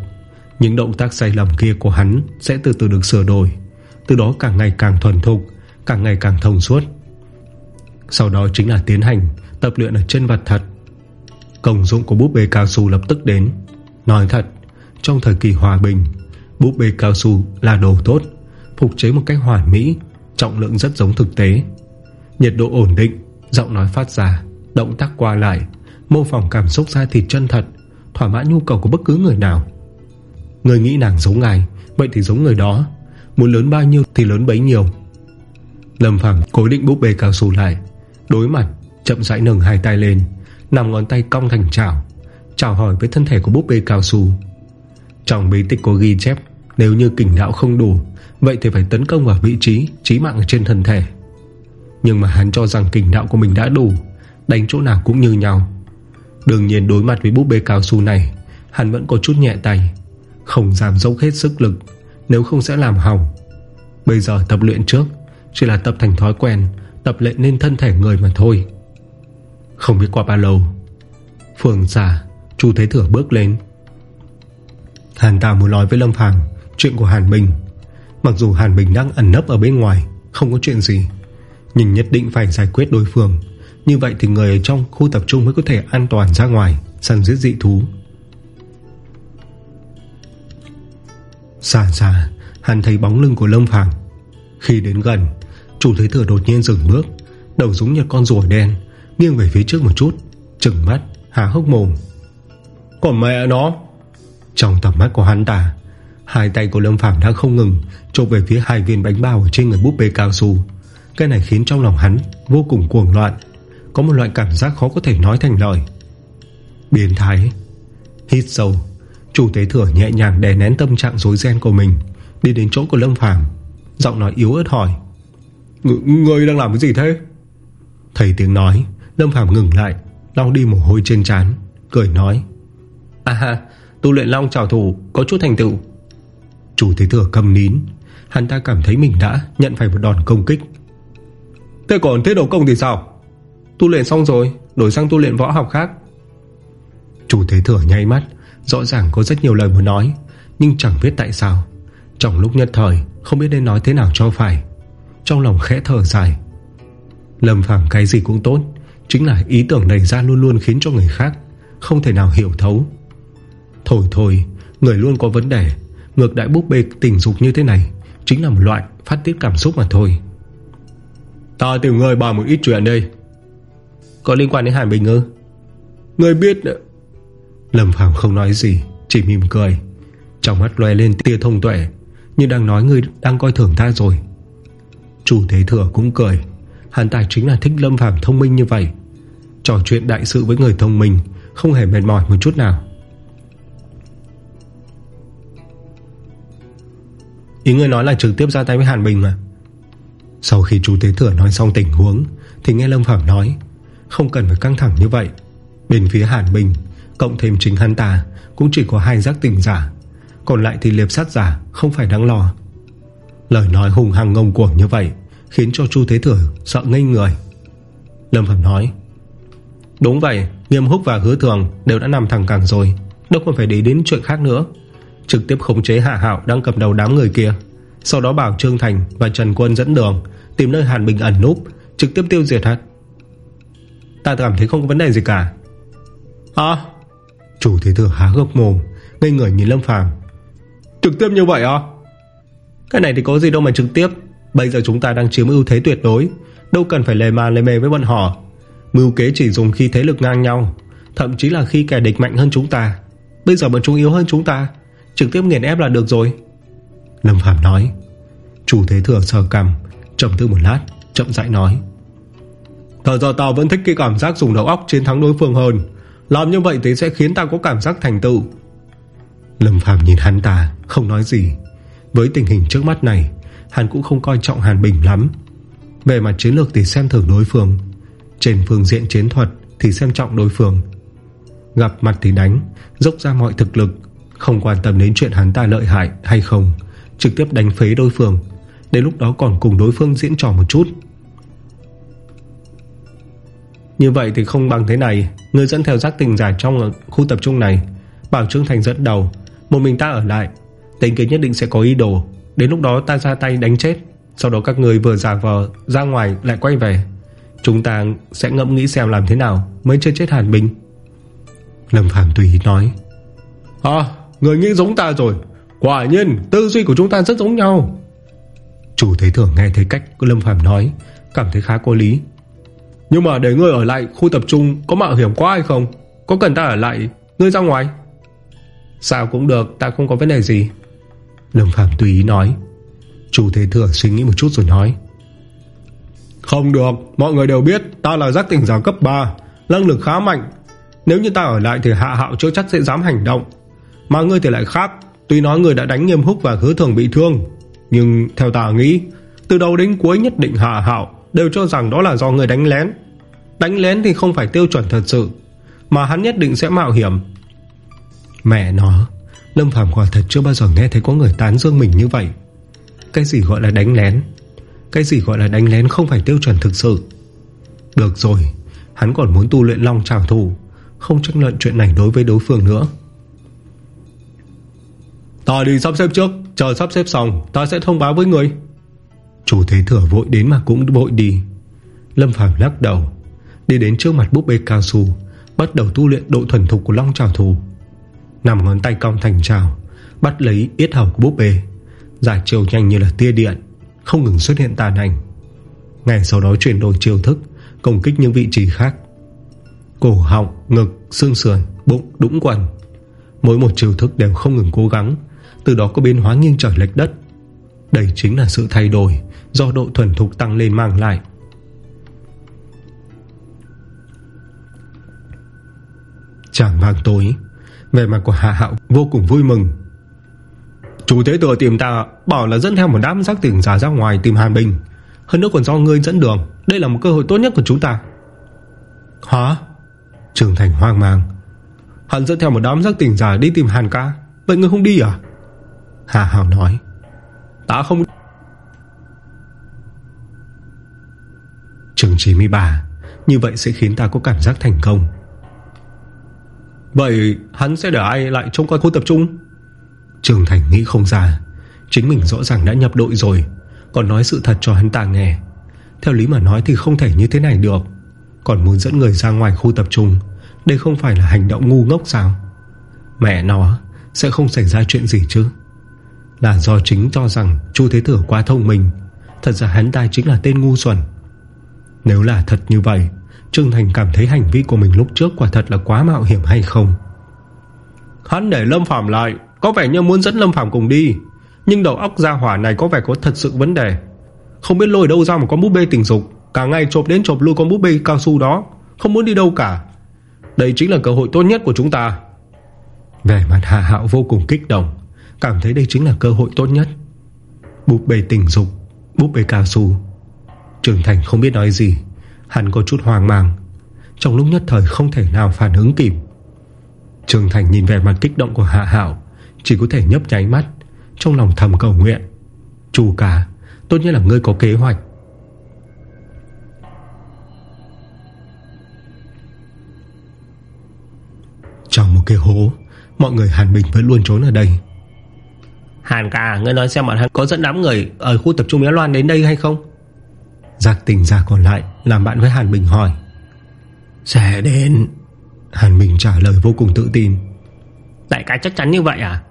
Những động tác sai lầm kia của hắn Sẽ từ từ được sửa đổi. Từ đó càng ngày càng thuần thục Càng ngày càng thông suốt sau đó chính là tiến hành Tập luyện ở chân vật thật. Công dụng của búp bê cao su lập tức đến. Nói thật, Trong thời kỳ hòa bình, Búp bê cao su là đồ tốt, Phục chế một cách hoàn mỹ, Trọng lượng rất giống thực tế. Nhiệt độ ổn định, Giọng nói phát ra, Động tác qua lại, Mô phỏng cảm xúc ra thịt chân thật, Thỏa mãn nhu cầu của bất cứ người nào. Người nghĩ nàng giống ngài Vậy thì giống người đó. Muốn lớn bao nhiêu thì lớn bấy nhiêu. Lâm Phàm cố định búp bê cao su lại. Đối mặt, chậm rãi nâng hai tay lên Nằm ngón tay cong thành chảo, Chào hỏi với thân thể của búp bê cao su. Trong bí tích có ghi chép, Nếu như kình đạo không đủ, Vậy thì phải tấn công vào vị trí, Chí mạng trên thân thể. Nhưng mà hắn cho rằng kình đạo của mình đã đủ, Đánh chỗ nào cũng như nhau. Đương nhiên đối mặt với búp bê cao su này, Hắn vẫn có chút nhẹ tay, Không dám dốc hết sức lực, Nếu không sẽ làm hỏng. Bây giờ tập luyện trước, Chỉ là tập thành thói quen Tập lệ nên thân thể người mà thôi. Không biết qua bao lâu Phường giả Chu Thế Thừa bước lên. Hàn Tào muốn nói với Lâm Phàm Chuyện của Hàn Bình Mặc dù Hàn Bình đang ẩn nấp ở bên ngoài, Không có chuyện gì, Nhưng nhất định phải giải quyết đối phương. Như vậy thì người ở trong khu tập trung mới có thể an toàn ra ngoài, Săn giết dị thú. Xa xa Hàn thấy bóng lưng của Lâm Phàm. Khi đến gần Chủ Thế Thừa đột nhiên dừng bước, Đầu giống như con rùa đen, Nghiêng về phía trước một chút, Trừng mắt, há hốc mồm. Còn mẹ nó! Trong tầm mắt của hắn ta, Hai tay của Lâm Phàm đã không ngừng Chộp về phía hai viên bánh bao ở trên người búp bê cao su. Cái này khiến trong lòng hắn Vô cùng cuồng loạn, Có một loại cảm giác khó có thể nói thành lời. Biến thái, Hít sâu Chủ tế thừa nhẹ nhàng đè nén tâm trạng rối ren của mình, Đi đến chỗ của Lâm Phàm, Giọng nói yếu ớt hỏi. Người đang làm cái gì thế? Thầy tiếng nói Lâm Phàm ngừng lại Lau đi mồ hôi trên trán Cười nói. À ha Tu luyện long trào thủ Có chút thành tựu. Chủ thế thừa cầm nín Hắn ta cảm thấy mình đã nhận phải một đòn công kích. Thế còn thế đầu công thì sao? Tu luyện xong rồi Đổi sang tu luyện võ học khác. Chủ thế thừa nháy mắt Rõ ràng có rất nhiều lời muốn nói Nhưng chẳng biết tại sao Trong lúc nhất thời không biết nên nói thế nào cho phải Trong lòng khẽ thở dài. Lâm Phàm cái gì cũng tốt Chính là ý tưởng này ra luôn luôn khiến cho người khác Không thể nào hiểu thấu. Thôi thôi Người luôn có vấn đề Ngược đại búp bê tình dục như thế này Chính là một loại phát tiết cảm xúc mà thôi. Ta tìm người bàn một ít chuyện đây. Có liên quan đến Hàn Bình ư? Người biết. Lâm Phàm không nói gì Chỉ mỉm cười. Trong mắt loe lên tia thông tuệ Như đang nói người đang coi thường ta rồi Chủ Thế Thừa cũng cười. Hắn ta chính là thích Lâm Phàm thông minh như vậy. Trò chuyện đại sự với người thông minh Không hề mệt mỏi một chút nào. Ý người nói là trực tiếp ra tay với Hàn Bình mà. Sau khi chú Tế Thừa nói xong tình huống, Thì nghe Lâm Phạm nói, Không cần phải căng thẳng như vậy. Bên phía Hàn Bình, Cộng thêm chính hắn ta, Cũng chỉ có hai giác tình giả. Còn lại thì liệp sát giả không phải đáng lo. Lời nói hùng hăng ngông cuồng như vậy Khiến cho Chu Thế Thừa sợ ngây người. Lâm Phẩm nói Đúng vậy Nghiêm Húc và Hứa Thường đều đã nằm thẳng cẳng rồi Đâu còn phải để đến chuyện khác nữa. Trực tiếp khống chế Hạ Hạo đang cầm đầu đám người kia. Sau đó bảo Trương Thành và Trần Quân dẫn đường Tìm nơi Hàn Bình ẩn núp Trực tiếp tiêu diệt hắn. Ta cảm thấy không có vấn đề gì cả. À Chủ thế thừa há gốc mồm Ngây người nhìn Lâm Phàm. Trực tiếp như vậy à cái này thì có gì đâu mà trực tiếp. Bây giờ chúng ta đang chiếm ưu thế tuyệt đối. Đâu cần phải lề mà lề mề với bọn họ. Mưu kế chỉ dùng khi thế lực ngang nhau. Thậm chí là khi kẻ địch mạnh hơn chúng ta. Bây giờ bọn chúng yếu hơn chúng ta. Trực tiếp nghiền ép là được rồi. Lâm Phạm nói. Chủ thế thừa sờ cầm Trầm tư một lát, Chậm rãi nói. Thật ra tao vẫn thích cái cảm giác dùng đầu óc chiến thắng đối phương hơn. Làm như vậy thì sẽ khiến ta có cảm giác thành tựu. Lâm Phạm nhìn hắn ta, Không nói gì. Với tình hình trước mắt này, Hắn cũng không coi trọng Hàn Bình lắm. Về mặt chiến lược thì xem thường đối phương. Trên phương diện chiến thuật Thì xem trọng đối phương. Gặp mặt thì đánh, Dốc ra mọi thực lực, Không quan tâm đến chuyện hắn ta lợi hại hay không, Trực tiếp đánh phế đối phương. Đến lúc đó còn cùng đối phương diễn trò một chút. Như vậy thì không bằng thế này, Người dẫn theo giác tình giải trong khu tập trung này. Bảo Trương Thành dẫn đầu, Một mình ta ở lại Tên kia nhất định sẽ có ý đồ. Đến lúc đó ta ra tay đánh chết. Sau đó các người vừa giả vờ ra ngoài lại quay về. Chúng ta sẽ ngẫm nghĩ xem làm thế nào Mới chơi chết Hàn Bình Lâm Phàm tùy nói. À người nghĩ giống ta rồi. Quả nhiên tư duy của chúng ta rất giống nhau. Chủ thế thưởng nghe thấy cách của Lâm Phàm nói Cảm thấy khá có lý. Nhưng mà để ngươi ở lại khu tập trung Có mạo hiểm quá hay không? Có cần ta ở lại Ngươi ra ngoài? Sao cũng được ta không có vấn đề gì Lâm Phàm tùy ý nói. Chủ thế thừa suy nghĩ một chút rồi nói. Không được Mọi người đều biết ta là giác tỉnh giả cấp 3 Năng lực khá mạnh. Nếu như ta ở lại thì hạ hạo chưa chắc sẽ dám hành động. Mà ngươi thì lại khác Tuy nói người đã đánh nghiêm húc và hứa thường bị thương Nhưng theo ta nghĩ Từ đầu đến cuối nhất định hạ hạo Đều cho rằng đó là do người đánh lén. Đánh lén thì không phải tiêu chuẩn thật sự Mà hắn nhất định sẽ mạo hiểm. Mẹ nó Lâm Phàm quả thật chưa bao giờ nghe thấy có người tán dương mình như vậy. Cái gì gọi là đánh lén? Cái gì gọi là đánh lén không phải tiêu chuẩn thực sự. Được rồi, Hắn còn muốn tu luyện long trào thủ, Không tranh luận chuyện này đối với đối phương nữa. Ta đi sắp xếp trước, Chờ sắp xếp xong, ta sẽ thông báo với người. Chủ thế thừa vội đến mà cũng vội đi. Lâm Phàm lắc đầu, Đi đến trước mặt búp bê cao su, Bắt đầu tu luyện độ thuần thục của long trào thủ. Nằm ngón tay cong thành trào Bắt lấy yết hầu của búp bê. Giải chiều nhanh như là tia điện Không ngừng xuất hiện tàn ảnh. Ngày sau đó chuyển đổi chiều thức Công kích những vị trí khác. Cổ họng, ngực, xương sườn, bụng, đũng quần. Mỗi một chiều thức đều không ngừng cố gắng Từ đó có biến hóa nghiêng trời lệch đất. Đây chính là sự thay đổi Do độ thuần thục tăng lên mang lại. Chẳng vàng tối về mặt của Hạ Hạo, vô cùng vui mừng. Chủ tế thừa tìm ta, Bảo là dẫn theo một đám giác tỉnh giả ra ngoài Tìm Hàn Bình. Hơn nữa còn do ngươi dẫn đường, Đây là một cơ hội tốt nhất của chúng ta. Hả? Trường Thành hoang mang. Hắn dẫn theo một đám giác tỉnh giả đi tìm Hàn ca. Vậy ngươi không đi à? Hà Hạo nói. Ta không Trường 93 Như vậy sẽ khiến ta có cảm giác thành công. Vậy hắn sẽ để ai lại trông coi khu tập trung? Trường Thành nghĩ không ra. Chính mình rõ ràng đã nhập đội rồi, Còn nói sự thật cho hắn ta nghe. Theo lý mà nói thì không thể như thế này được. Còn muốn dẫn người ra ngoài khu tập trung, Đây không phải là hành động ngu ngốc sao? Mẹ nó, Sẽ không xảy ra chuyện gì chứ? Là do chính cho rằng Chu Thế Thừa quá thông minh, Thật ra hắn ta chính là tên ngu xuẩn. Nếu là thật như vậy Trương Thành cảm thấy hành vi của mình lúc trước Quả thật là quá mạo hiểm hay không? Hắn để Lâm Phạm lại Có vẻ như muốn dẫn Lâm Phạm cùng đi. Nhưng đầu óc gia hỏa này có vẻ có thật sự vấn đề. Không biết lôi đâu ra một con búp bê tình dục Cả ngày chộp đến chộp lui con búp bê cao su đó Không muốn đi đâu cả. Đây chính là cơ hội tốt nhất của chúng ta. Vẻ mặt Hà Hạo vô cùng kích động Cảm thấy đây chính là cơ hội tốt nhất. Búp bê tình dục Búp bê cao su. Trường Thành không biết nói gì Hắn có chút hoang mang. Trong lúc nhất thời không thể nào phản ứng kịp. Trường Thành nhìn về mặt kích động của Hạ Hảo Chỉ có thể nhấp nháy mắt, Trong lòng thầm cầu nguyện. Chú cả Tốt nhất là ngươi có kế hoạch. Trong một cái hố, Mọi người Hàn Bình vẫn luôn trốn ở đây. Hàn ca, Ngươi nói xem bọn hắn có dẫn đám người Ở khu tập trung Mía Loan đến đây hay không? Giác tình giả còn lại Làm bạn với Hàn Bình hỏi. Sẽ đến. Hàn Bình trả lời vô cùng tự tin. Đại ca chắc chắn như vậy à?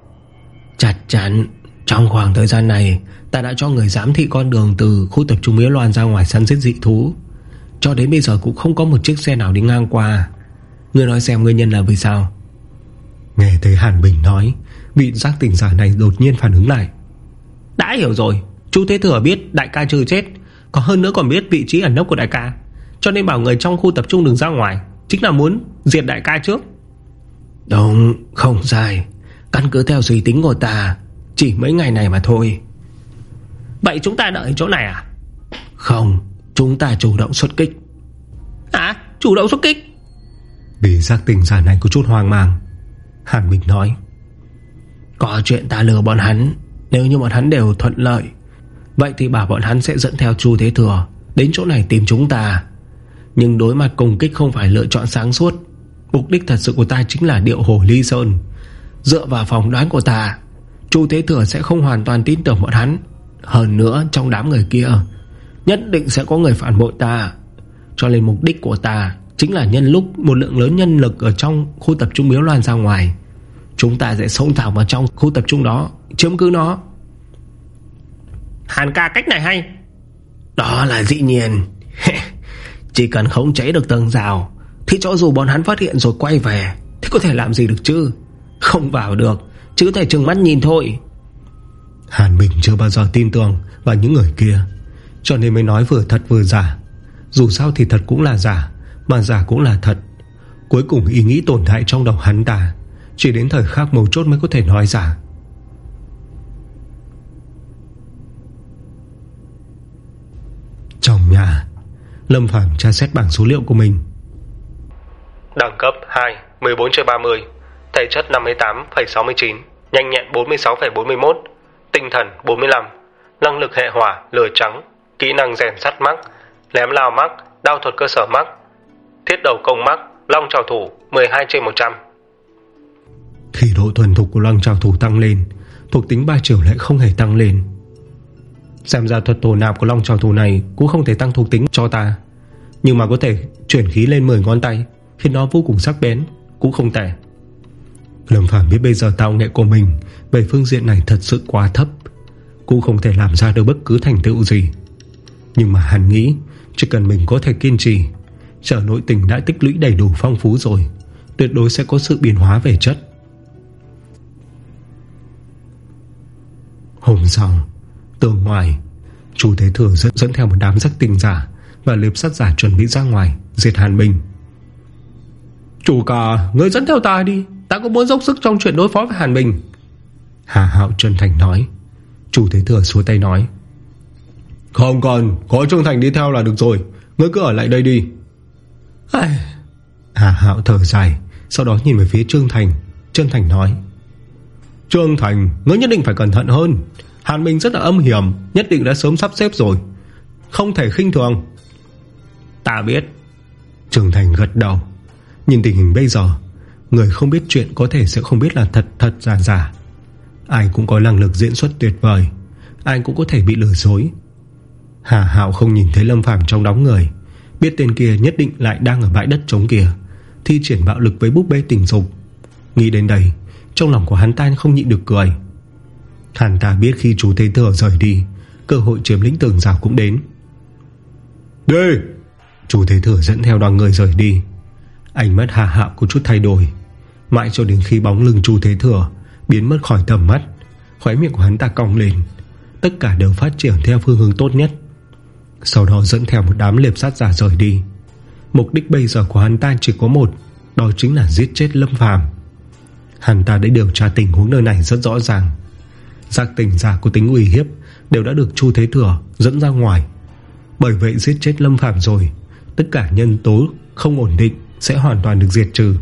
Chắc chắn. Trong khoảng thời gian này Ta đã cho người giám thị con đường từ khu tập trung Mía Loan ra ngoài săn giết dị thú. Cho đến bây giờ cũng không có một chiếc xe nào đi ngang qua. Ngươi nói xem nguyên nhân là vì sao? Nghe thấy Hàn Bình nói Vị giác tỉnh giả này đột nhiên phản ứng lại. Đã hiểu rồi. Chú Thế Thừa biết đại ca chưa chết Có hơn nữa còn biết vị trí ẩn nấp của đại ca. Cho nên bảo người trong khu tập trung đừng ra ngoài. Chính là muốn diệt đại ca trước. Đúng không sai. Căn cứ theo suy tính của ta Chỉ mấy ngày này mà thôi. Vậy chúng ta đợi chỗ này à? Không Chúng ta chủ động xuất kích. Hả? Chủ động xuất kích? Vì giác tình giả này có chút hoang mang Hàn Bình nói. Có chuyện ta lừa bọn hắn. Nếu như bọn hắn đều thuận lợi Vậy thì bảo bọn hắn sẽ dẫn theo Chu Thế Thừa Đến chỗ này tìm chúng ta. Nhưng đối mặt công kích không phải lựa chọn sáng suốt, Mục đích thật sự của ta chính là điệu hồ ly sơn. Dựa vào phòng đoán của ta, Chu Thế Thừa sẽ không hoàn toàn tin tưởng bọn hắn. Hơn nữa, trong đám người kia, Nhất định sẽ có người phản bội ta. Cho nên mục đích của ta Chính là nhân lúc một lượng lớn nhân lực Ở trong khu tập trung miếu loan ra ngoài. Chúng ta sẽ xông thẳng vào trong khu tập trung đó, Chiếm cứ nó. Hàn ca cách này hay. Đó là dĩ nhiên. Chỉ cần khống chế được tường rào Thì cho dù bọn hắn phát hiện rồi quay về Thì có thể làm gì được chứ? Không vào được Chứ có thể trừng mắt nhìn thôi. Hàn Bình chưa bao giờ tin tưởng Vào những người kia Cho nên mới nói vừa thật vừa giả. Dù sao thì thật cũng là giả Mà giả cũng là thật. Cuối cùng ý nghĩ tồn tại trong đầu hắn ta Chỉ đến thời khắc mấu chốt mới có thể nói giả Trong nhà. Lâm Phàm tra xét bảng số liệu của mình. Đẳng cấp 2 14 trên 30 Thể chất 58,69 Nhanh nhẹn 46,41 Tinh thần 45 Năng lực hệ hỏa lửa trắng Kỹ năng rèn sắt mắc Lém lao mắc Đao thuật cơ sở mắc Thiết đầu công mắc Long trào thủ 12 trên 100 Khi độ thuần thục của long trào thủ tăng lên Thuộc tính ba chiều lại không hề tăng lên Xem ra thuật tổ nạp của long trào thủ này Cũng không thể tăng thuộc tính cho ta. Nhưng mà có thể chuyển khí lên 10 ngón tay, Khiến nó vô cùng sắc bén, Cũng không tệ. Lâm Phàm biết bây giờ tạo nghệ của mình Về phương diện này thật sự quá thấp, Cũng không thể làm ra được bất cứ thành tựu gì. Nhưng mà hắn nghĩ, Chỉ cần mình có thể kiên trì Trở nội tình đã tích lũy đầy đủ phong phú rồi, Tuyệt đối sẽ có sự biến hóa về chất. Hôm sau Tường ngoài. Chủ Thế Thừa dẫn, dẫn theo một đám giác tình giả Và liệp sát giả chuẩn bị ra ngoài Diệt Hàn Bình. Chủ cả Người dẫn theo ta đi. Ta cũng muốn dốc sức trong chuyện đối phó với Hàn Bình. Hà Hạo chân thành nói. Chủ Thế Thừa xua tay nói. Không cần Có Trương Thành đi theo là được rồi. Ngươi cứ ở lại đây đi. Ai... Hà Hạo thở dài Sau đó nhìn về phía Trương Thành. Trương Thành nói. Trương Thành Ngươi nhất định phải cẩn thận hơn Hàn Minh rất là âm hiểm, Nhất định đã sớm sắp xếp rồi. Không thể khinh thường. Ta biết. Trường Thành gật đầu. Nhìn tình hình bây giờ, Người không biết chuyện có thể sẽ không biết là thật thật giả giả. Ai cũng có năng lực diễn xuất tuyệt vời. Ai cũng có thể bị lừa dối. Hà Hạo không nhìn thấy Lâm Phàm trong đóng người. Biết tên kia nhất định lại đang ở bãi đất trống kia, Thi triển bạo lực với búp bê tình dục. Nghĩ đến đây, Trong lòng của hắn ta không nhịn được cười. Hắn ta biết khi chú Thế Thừa rời đi Cơ hội chiếm lĩnh tường rào cũng đến. Đi! Chú Thế Thừa dẫn theo đoàn người rời đi. Ánh mắt Hà Hạo có chút thay đổi. Mãi cho đến khi bóng lưng Chu Thế Thừa Biến mất khỏi tầm mắt Khóe miệng của hắn ta cong lên. Tất cả đều phát triển theo phương hướng tốt nhất. Sau đó dẫn theo một đám liệp sát giả rời đi. Mục đích bây giờ của hắn ta chỉ có một Đó chính là giết chết Lâm Phàm. Hắn ta đã điều tra tình huống nơi này rất rõ ràng Xác tình giả của tính uy hiếp Đều đã được Chu Thế Thừa dẫn ra ngoài. Bởi vậy giết chết Lâm Phàm rồi, Tất cả nhân tố không ổn định Sẽ hoàn toàn được diệt trừ.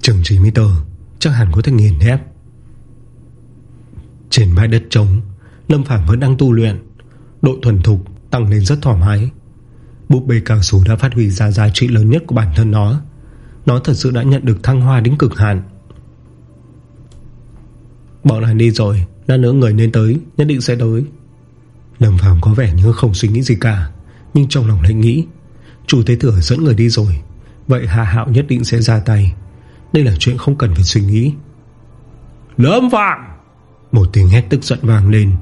Trường 90 tơ Chắc hẳn có thể nghiền ép Trên bãi đất trống, Lâm Phàm vẫn đang tu luyện, Độ thuần thục tăng lên rất thoải mái. Búp bê cao su đã phát huy ra giá trị lớn nhất của bản thân nó. Nó thật sự đã nhận được thăng hoa đến cực hạn. Bọn hắn đi rồi Lát nữa người nên tới Nhất định sẽ tới. Lâm Phàm có vẻ như không suy nghĩ gì cả Nhưng trong lòng lại nghĩ Chủ Thế Thừa dẫn người đi rồi Vậy Hà Hạo nhất định sẽ ra tay. Đây là chuyện không cần phải suy nghĩ. Lâm Phạm Một tiếng hét tức giận vang lên.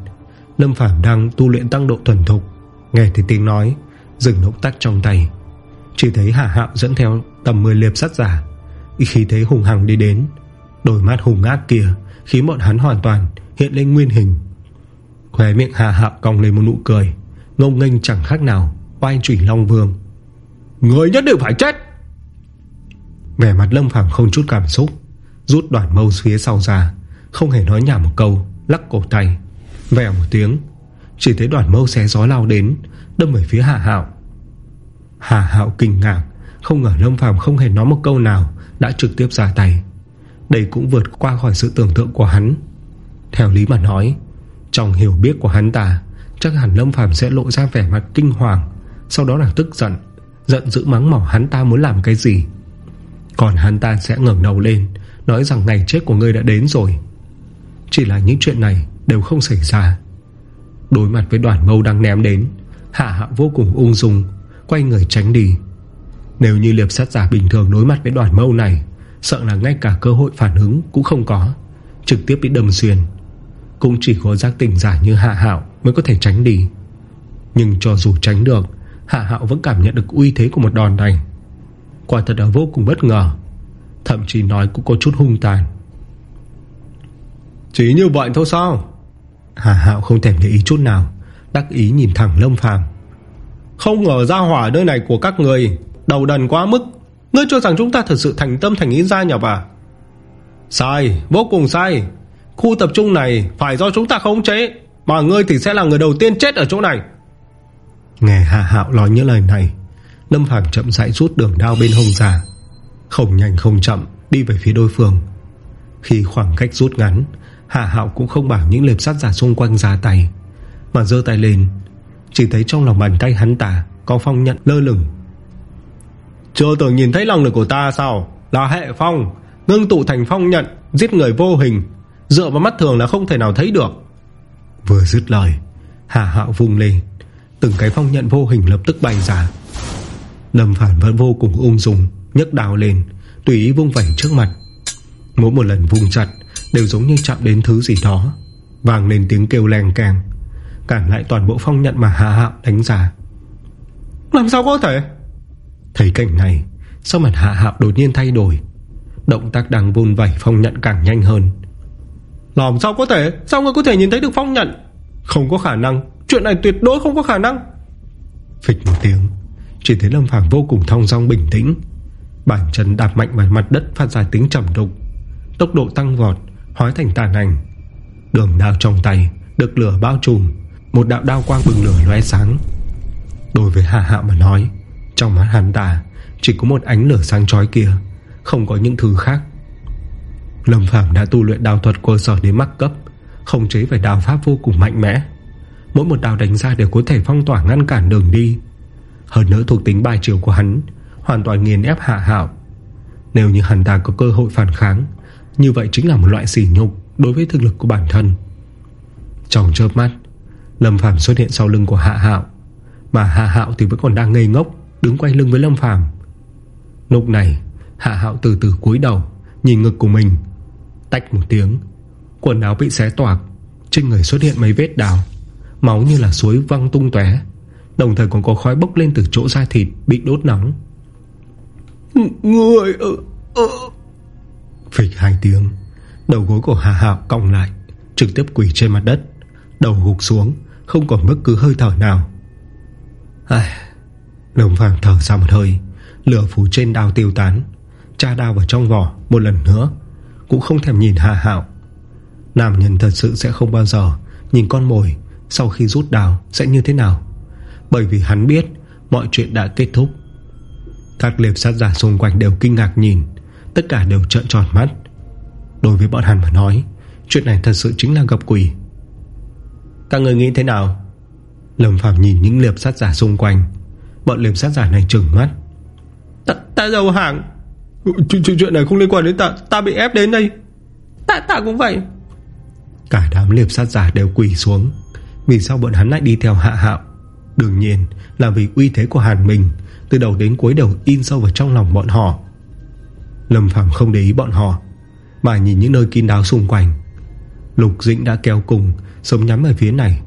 Lâm Phạm đang tu luyện tăng độ thuần thục Nghe thấy tiếng nói Dừng động tác trong tay. Chỉ thấy Hà Hạo dẫn theo tầm 10 liệp sắt giả. Khi thấy hùng hằng đi đến, Đôi mắt hùng ác kia Khiến bọn hắn hoàn toàn hiện lên nguyên hình. Khóe miệng Hà Hạo cong lên một nụ cười, Ngông nghênh chẳng khác nào Oai trụy Long Vương. Người nhất định phải chết! Vẻ mặt Lâm Phàm không chút cảm xúc, Rút đoạn mâu phía sau ra, Không hề nói nhảm một câu, Lắc cổ tay. Vèo một tiếng chỉ thấy đoàn mâu xé gió lao đến, Đâm về phía Hà Hạo. Hà Hạo kinh ngạc, Không ngờ Lâm Phàm không hề nói một câu nào, Đã trực tiếp ra tay. Đây cũng vượt qua khỏi sự tưởng tượng của hắn. Theo lý mà nói, Trong hiểu biết của hắn ta, Chắc hẳn Lâm Phàm sẽ lộ ra vẻ mặt kinh hoàng, Sau đó là tức giận Giận dữ mắng mỏ hắn ta muốn làm cái gì. Còn hắn ta sẽ ngẩng đầu lên, Nói rằng ngày chết của ngươi đã đến rồi. Chỉ là những chuyện này Đều không xảy ra. Đối mặt với đoàn mâu đang ném đến, Hạ hạ vô cùng ung dung, Quay người tránh đi. Nếu như liệp sát giả bình thường đối mặt với đoàn mâu này, Sợ là ngay cả cơ hội phản ứng Cũng không có, Trực tiếp bị đâm xuyên. Cũng chỉ có giác tỉnh giả như hạ hạo Mới có thể tránh đi. Nhưng cho dù tránh được, Hạ hạo vẫn cảm nhận được uy thế của một đòn này. Quả thật là vô cùng bất ngờ, Thậm chí nói cũng có chút hung tàn. Chỉ như vậy thôi sao? Hà hạo không thèm để ý chút nào, Đắc ý nhìn thẳng Lâm Phàm. Không ngờ ra hỏa nơi này của các người, Đầu đần quá mức, Ngươi cho rằng chúng ta thật sự thành tâm thành ý gia nhập à? Sai, Vô cùng sai. Khu tập trung này phải do chúng ta khống chế, Mà ngươi thì sẽ là người đầu tiên chết ở chỗ này. Nghe Hà Hạo nói những lời này, Lâm Phàm chậm rãi rút đường đao bên hông ra, Không nhanh không chậm Đi về phía đối phương. Khi khoảng cách rút ngắn Hạ Hạo cũng không bảo những liệp sát giả xung quanh ra tay Mà dơ tay lên. Chỉ thấy trong lòng bàn tay hắn ta Có phong nhận lơ lửng. Chưa từng nhìn thấy lòng lực của ta sao? Là hệ phong Ngưng tụ thành phong nhận Giết người vô hình. Dựa vào mắt thường là không thể nào thấy được. Vừa dứt lời Hạ Hạo vùng lên. Từng cái phong nhận vô hình lập tức bay ra. Lâm Phản vẫn vô cùng ung dung nhấc đào lên Tùy ý vung vẩy trước mặt. Mỗi một lần vung chặt Đều giống như chạm đến thứ gì đó. Vàng lên tiếng kêu len càng Cản lại toàn bộ phong nhận mà Hạ Hạo đánh giá. Làm sao có thể? Thấy cảnh này Sao mặt Hạ Hạo đột nhiên thay đổi. Động tác đang vun vẩy phong nhận càng nhanh hơn. Làm sao có thể? Sao người có thể nhìn thấy được phong nhận? Không có khả năng. Chuyện này tuyệt đối không có khả năng. Phịch một tiếng. Chỉ thấy Lâm Phàm vô cùng thong dong bình tĩnh. Bản chân đạp mạnh vào mặt đất Phát ra tiếng trầm đục. Tốc độ tăng vọt. Hóa thành tàn ảnh. Đường đao trong tay Được lửa bao trùm, Một đạo đao quang bừng lửa lóe sáng. Đối với Hà Hạo mà nói, Trong mắt hắn ta Chỉ có một ánh lửa sáng chói kia, Không có những thứ khác. Lâm Phàm đã tu luyện đao thuật cơ sở đến mắc cấp Không chế về đao pháp vô cùng mạnh mẽ. Mỗi một đao đánh ra đều có thể phong tỏa ngăn cản đường đi. Hơn nữa thuộc tính bài chiều của hắn Hoàn toàn nghiền ép hạ hạo. Nếu như hắn ta có cơ hội phản kháng như vậy chính là một loại sỉ nhục Đối với thực lực của bản thân. Trong chớp mắt, Lâm Phàm xuất hiện sau lưng của Hạ Hạo, Mà Hạ Hạo thì vẫn còn đang ngây ngốc Đứng quay lưng với Lâm Phàm. Lúc này, Hạ Hạo từ từ cúi đầu, Nhìn ngực của mình, Tách một tiếng, Quần áo bị xé toạc, Trên người xuất hiện mấy vết đào, Máu như là suối văng tung tóe, Đồng thời còn có khói bốc lên từ chỗ da thịt Bị đốt nóng. Người ơi. Phịch hai tiếng. Đầu gối của Hà Hạo cong lại, Trực tiếp quỷ trên mặt đất. Đầu gục xuống, Không còn bất cứ hơi thở nào. Ai... đồng Phàm thở ra một hơi, Lửa phủ trên đao tiêu tán, Cha đao vào trong vỏ một lần nữa, Cũng không thèm nhìn Hà Hạo. Nam nhân thật sự sẽ không bao giờ Nhìn con mồi sau khi rút đào sẽ như thế nào, Bởi vì hắn biết Mọi chuyện đã kết thúc. Các liệp sát giả xung quanh đều kinh ngạc nhìn Tất cả đều trợn tròn mắt. Đối với bọn hắn mà nói Chuyện này thật sự chính là gặp quỷ. Các người nghĩ thế nào? Lâm Phạm nhìn những liệp sát giả xung quanh. Bọn liệp sát giả này trừng mắt. Ta, ta giàu hàng. Chuyện, chuyện này không liên quan đến ta. Ta bị ép đến đây. Ta, ta cũng vậy. Cả đám liệp sát giả đều quỳ xuống. Vì sao bọn hắn lại đi theo hạ hạo? Đương nhiên là vì uy thế của Hàn Minh Từ đầu đến cuối đầu in sâu vào trong lòng bọn họ Lâm Phạm không để ý bọn họ. Mà nhìn những nơi kín đáo xung quanh. Lục Dĩnh đã kéo cùng, Sống nhắm ở phía này.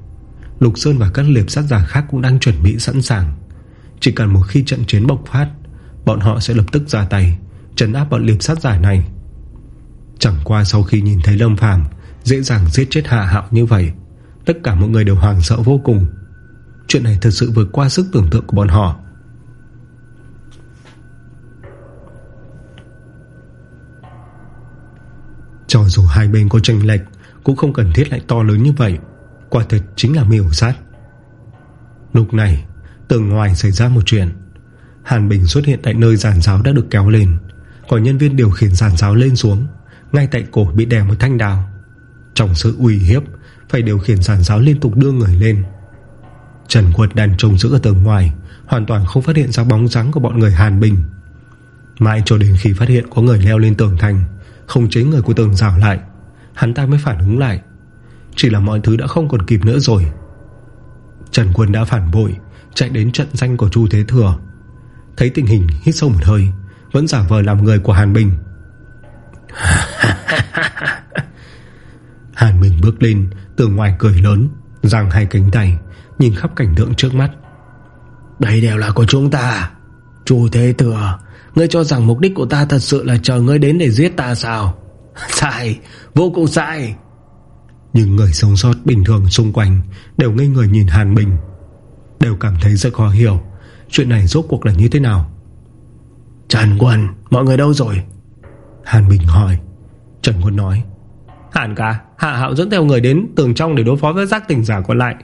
Lục Sơn và các liệp sát giả khác cũng đang chuẩn bị sẵn sàng. Chỉ cần một khi trận chiến bộc phát, Bọn họ sẽ lập tức ra tay, Trấn áp bọn liệp sát giả này. Chẳng qua sau khi nhìn thấy Lâm Phàm Dễ dàng giết chết hạ hạo như vậy, Tất cả mọi người đều hoàng sợ vô cùng. Chuyện này thật sự vượt qua sức tưởng tượng của bọn họ. Cho dù hai bên có tranh lệch, Cũng không cần thiết lại to lớn như vậy. Quả thật chính là miểu sát. Lúc này Tường ngoài xảy ra một chuyện. Hàn Bình xuất hiện tại nơi giàn giáo đã được kéo lên. Còn nhân viên điều khiển giàn giáo lên xuống, Ngay tại cổ bị đè một thanh đào. Trong sự uy hiếp, phải điều khiển giàn giáo liên tục đưa người lên. Trần Quật đang trông giữ ở tường ngoài, Hoàn toàn không phát hiện ra bóng dáng của bọn người Hàn Bình. Mãi cho đến khi phát hiện Có người leo lên tường thành không chế người của tường rào lại, Hắn ta mới phản ứng lại. Chỉ là mọi thứ đã không còn kịp nữa rồi. Trần Quân đã phản bội, Chạy đến trận danh của Chu Thế Thừa. Thấy tình hình hít sâu một hơi, Vẫn giả vờ làm người của Hàn Bình. Hàn Bình bước lên, Từ ngoài cười lớn, Giang hai cánh tay, Nhìn khắp cảnh tượng trước mắt. Đây đều là của chúng ta à? Chu Thế Thừa Ngươi cho rằng mục đích của ta thật sự là chờ ngươi đến để giết ta sao? Sai Vô cùng sai. Nhưng người sống sót bình thường xung quanh Đều ngây người nhìn Hàn Bình Đều cảm thấy rất khó hiểu Chuyện này rốt cuộc là như thế nào. Trần Quân Mọi người đâu rồi? Hàn Bình hỏi. Trần Quân nói. Hàn ca Hạ Hạo dẫn theo người đến tường trong để đối phó với giác tình giả còn lại.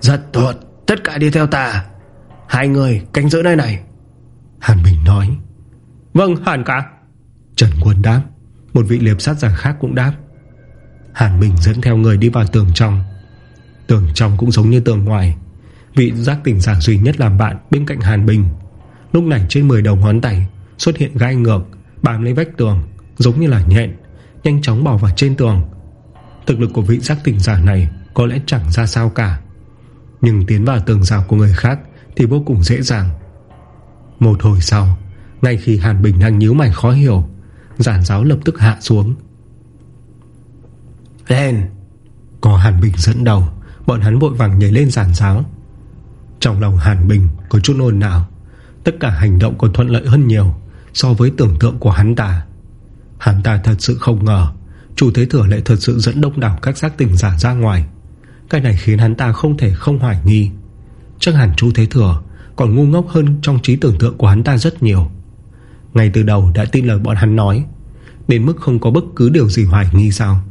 Rất tốt Tất cả đi theo ta. Hai người canh giữ nơi này Hàn Bình nói. Vâng Hàn ca Trần Quân đáp. Một vị liệp sát giả khác cũng đáp. Hàn Bình dẫn theo người đi vào tường trong. Tường trong cũng giống như tường ngoài. Vị giác tỉnh giả duy nhất làm bạn Bên cạnh Hàn Bình Lúc này trên 10 đầu ngón tay Xuất hiện gai ngược Bám lấy vách tường Giống như là nhện Nhanh chóng bỏ vào trên tường. Thực lực của vị giác tỉnh giả này Có lẽ chẳng ra sao cả. Nhưng tiến vào tường rào của người khác Thì vô cùng dễ dàng Một hồi sau Ngay khi Hàn Bình đang nhíu mày khó hiểu Giản giáo lập tức hạ xuống. Lên. Có Hàn Bình dẫn đầu Bọn hắn vội vàng nhảy lên giản giáo. Trong lòng Hàn Bình có chút ồn nào Tất cả hành động còn thuận lợi hơn nhiều So với tưởng tượng của hắn ta. Hắn ta thật sự không ngờ Chủ Thế Thừa lại thật sự dẫn đông đảo Các giác tỉnh giả ra ngoài. Cái này khiến hắn ta không thể không hoài nghi. Chắc hẳn chú Thế Thừa Còn ngu ngốc hơn trong trí tưởng tượng của hắn ta rất nhiều. Ngay từ đầu đã tin lời bọn hắn nói Đến mức không có bất cứ điều gì hoài nghi sao.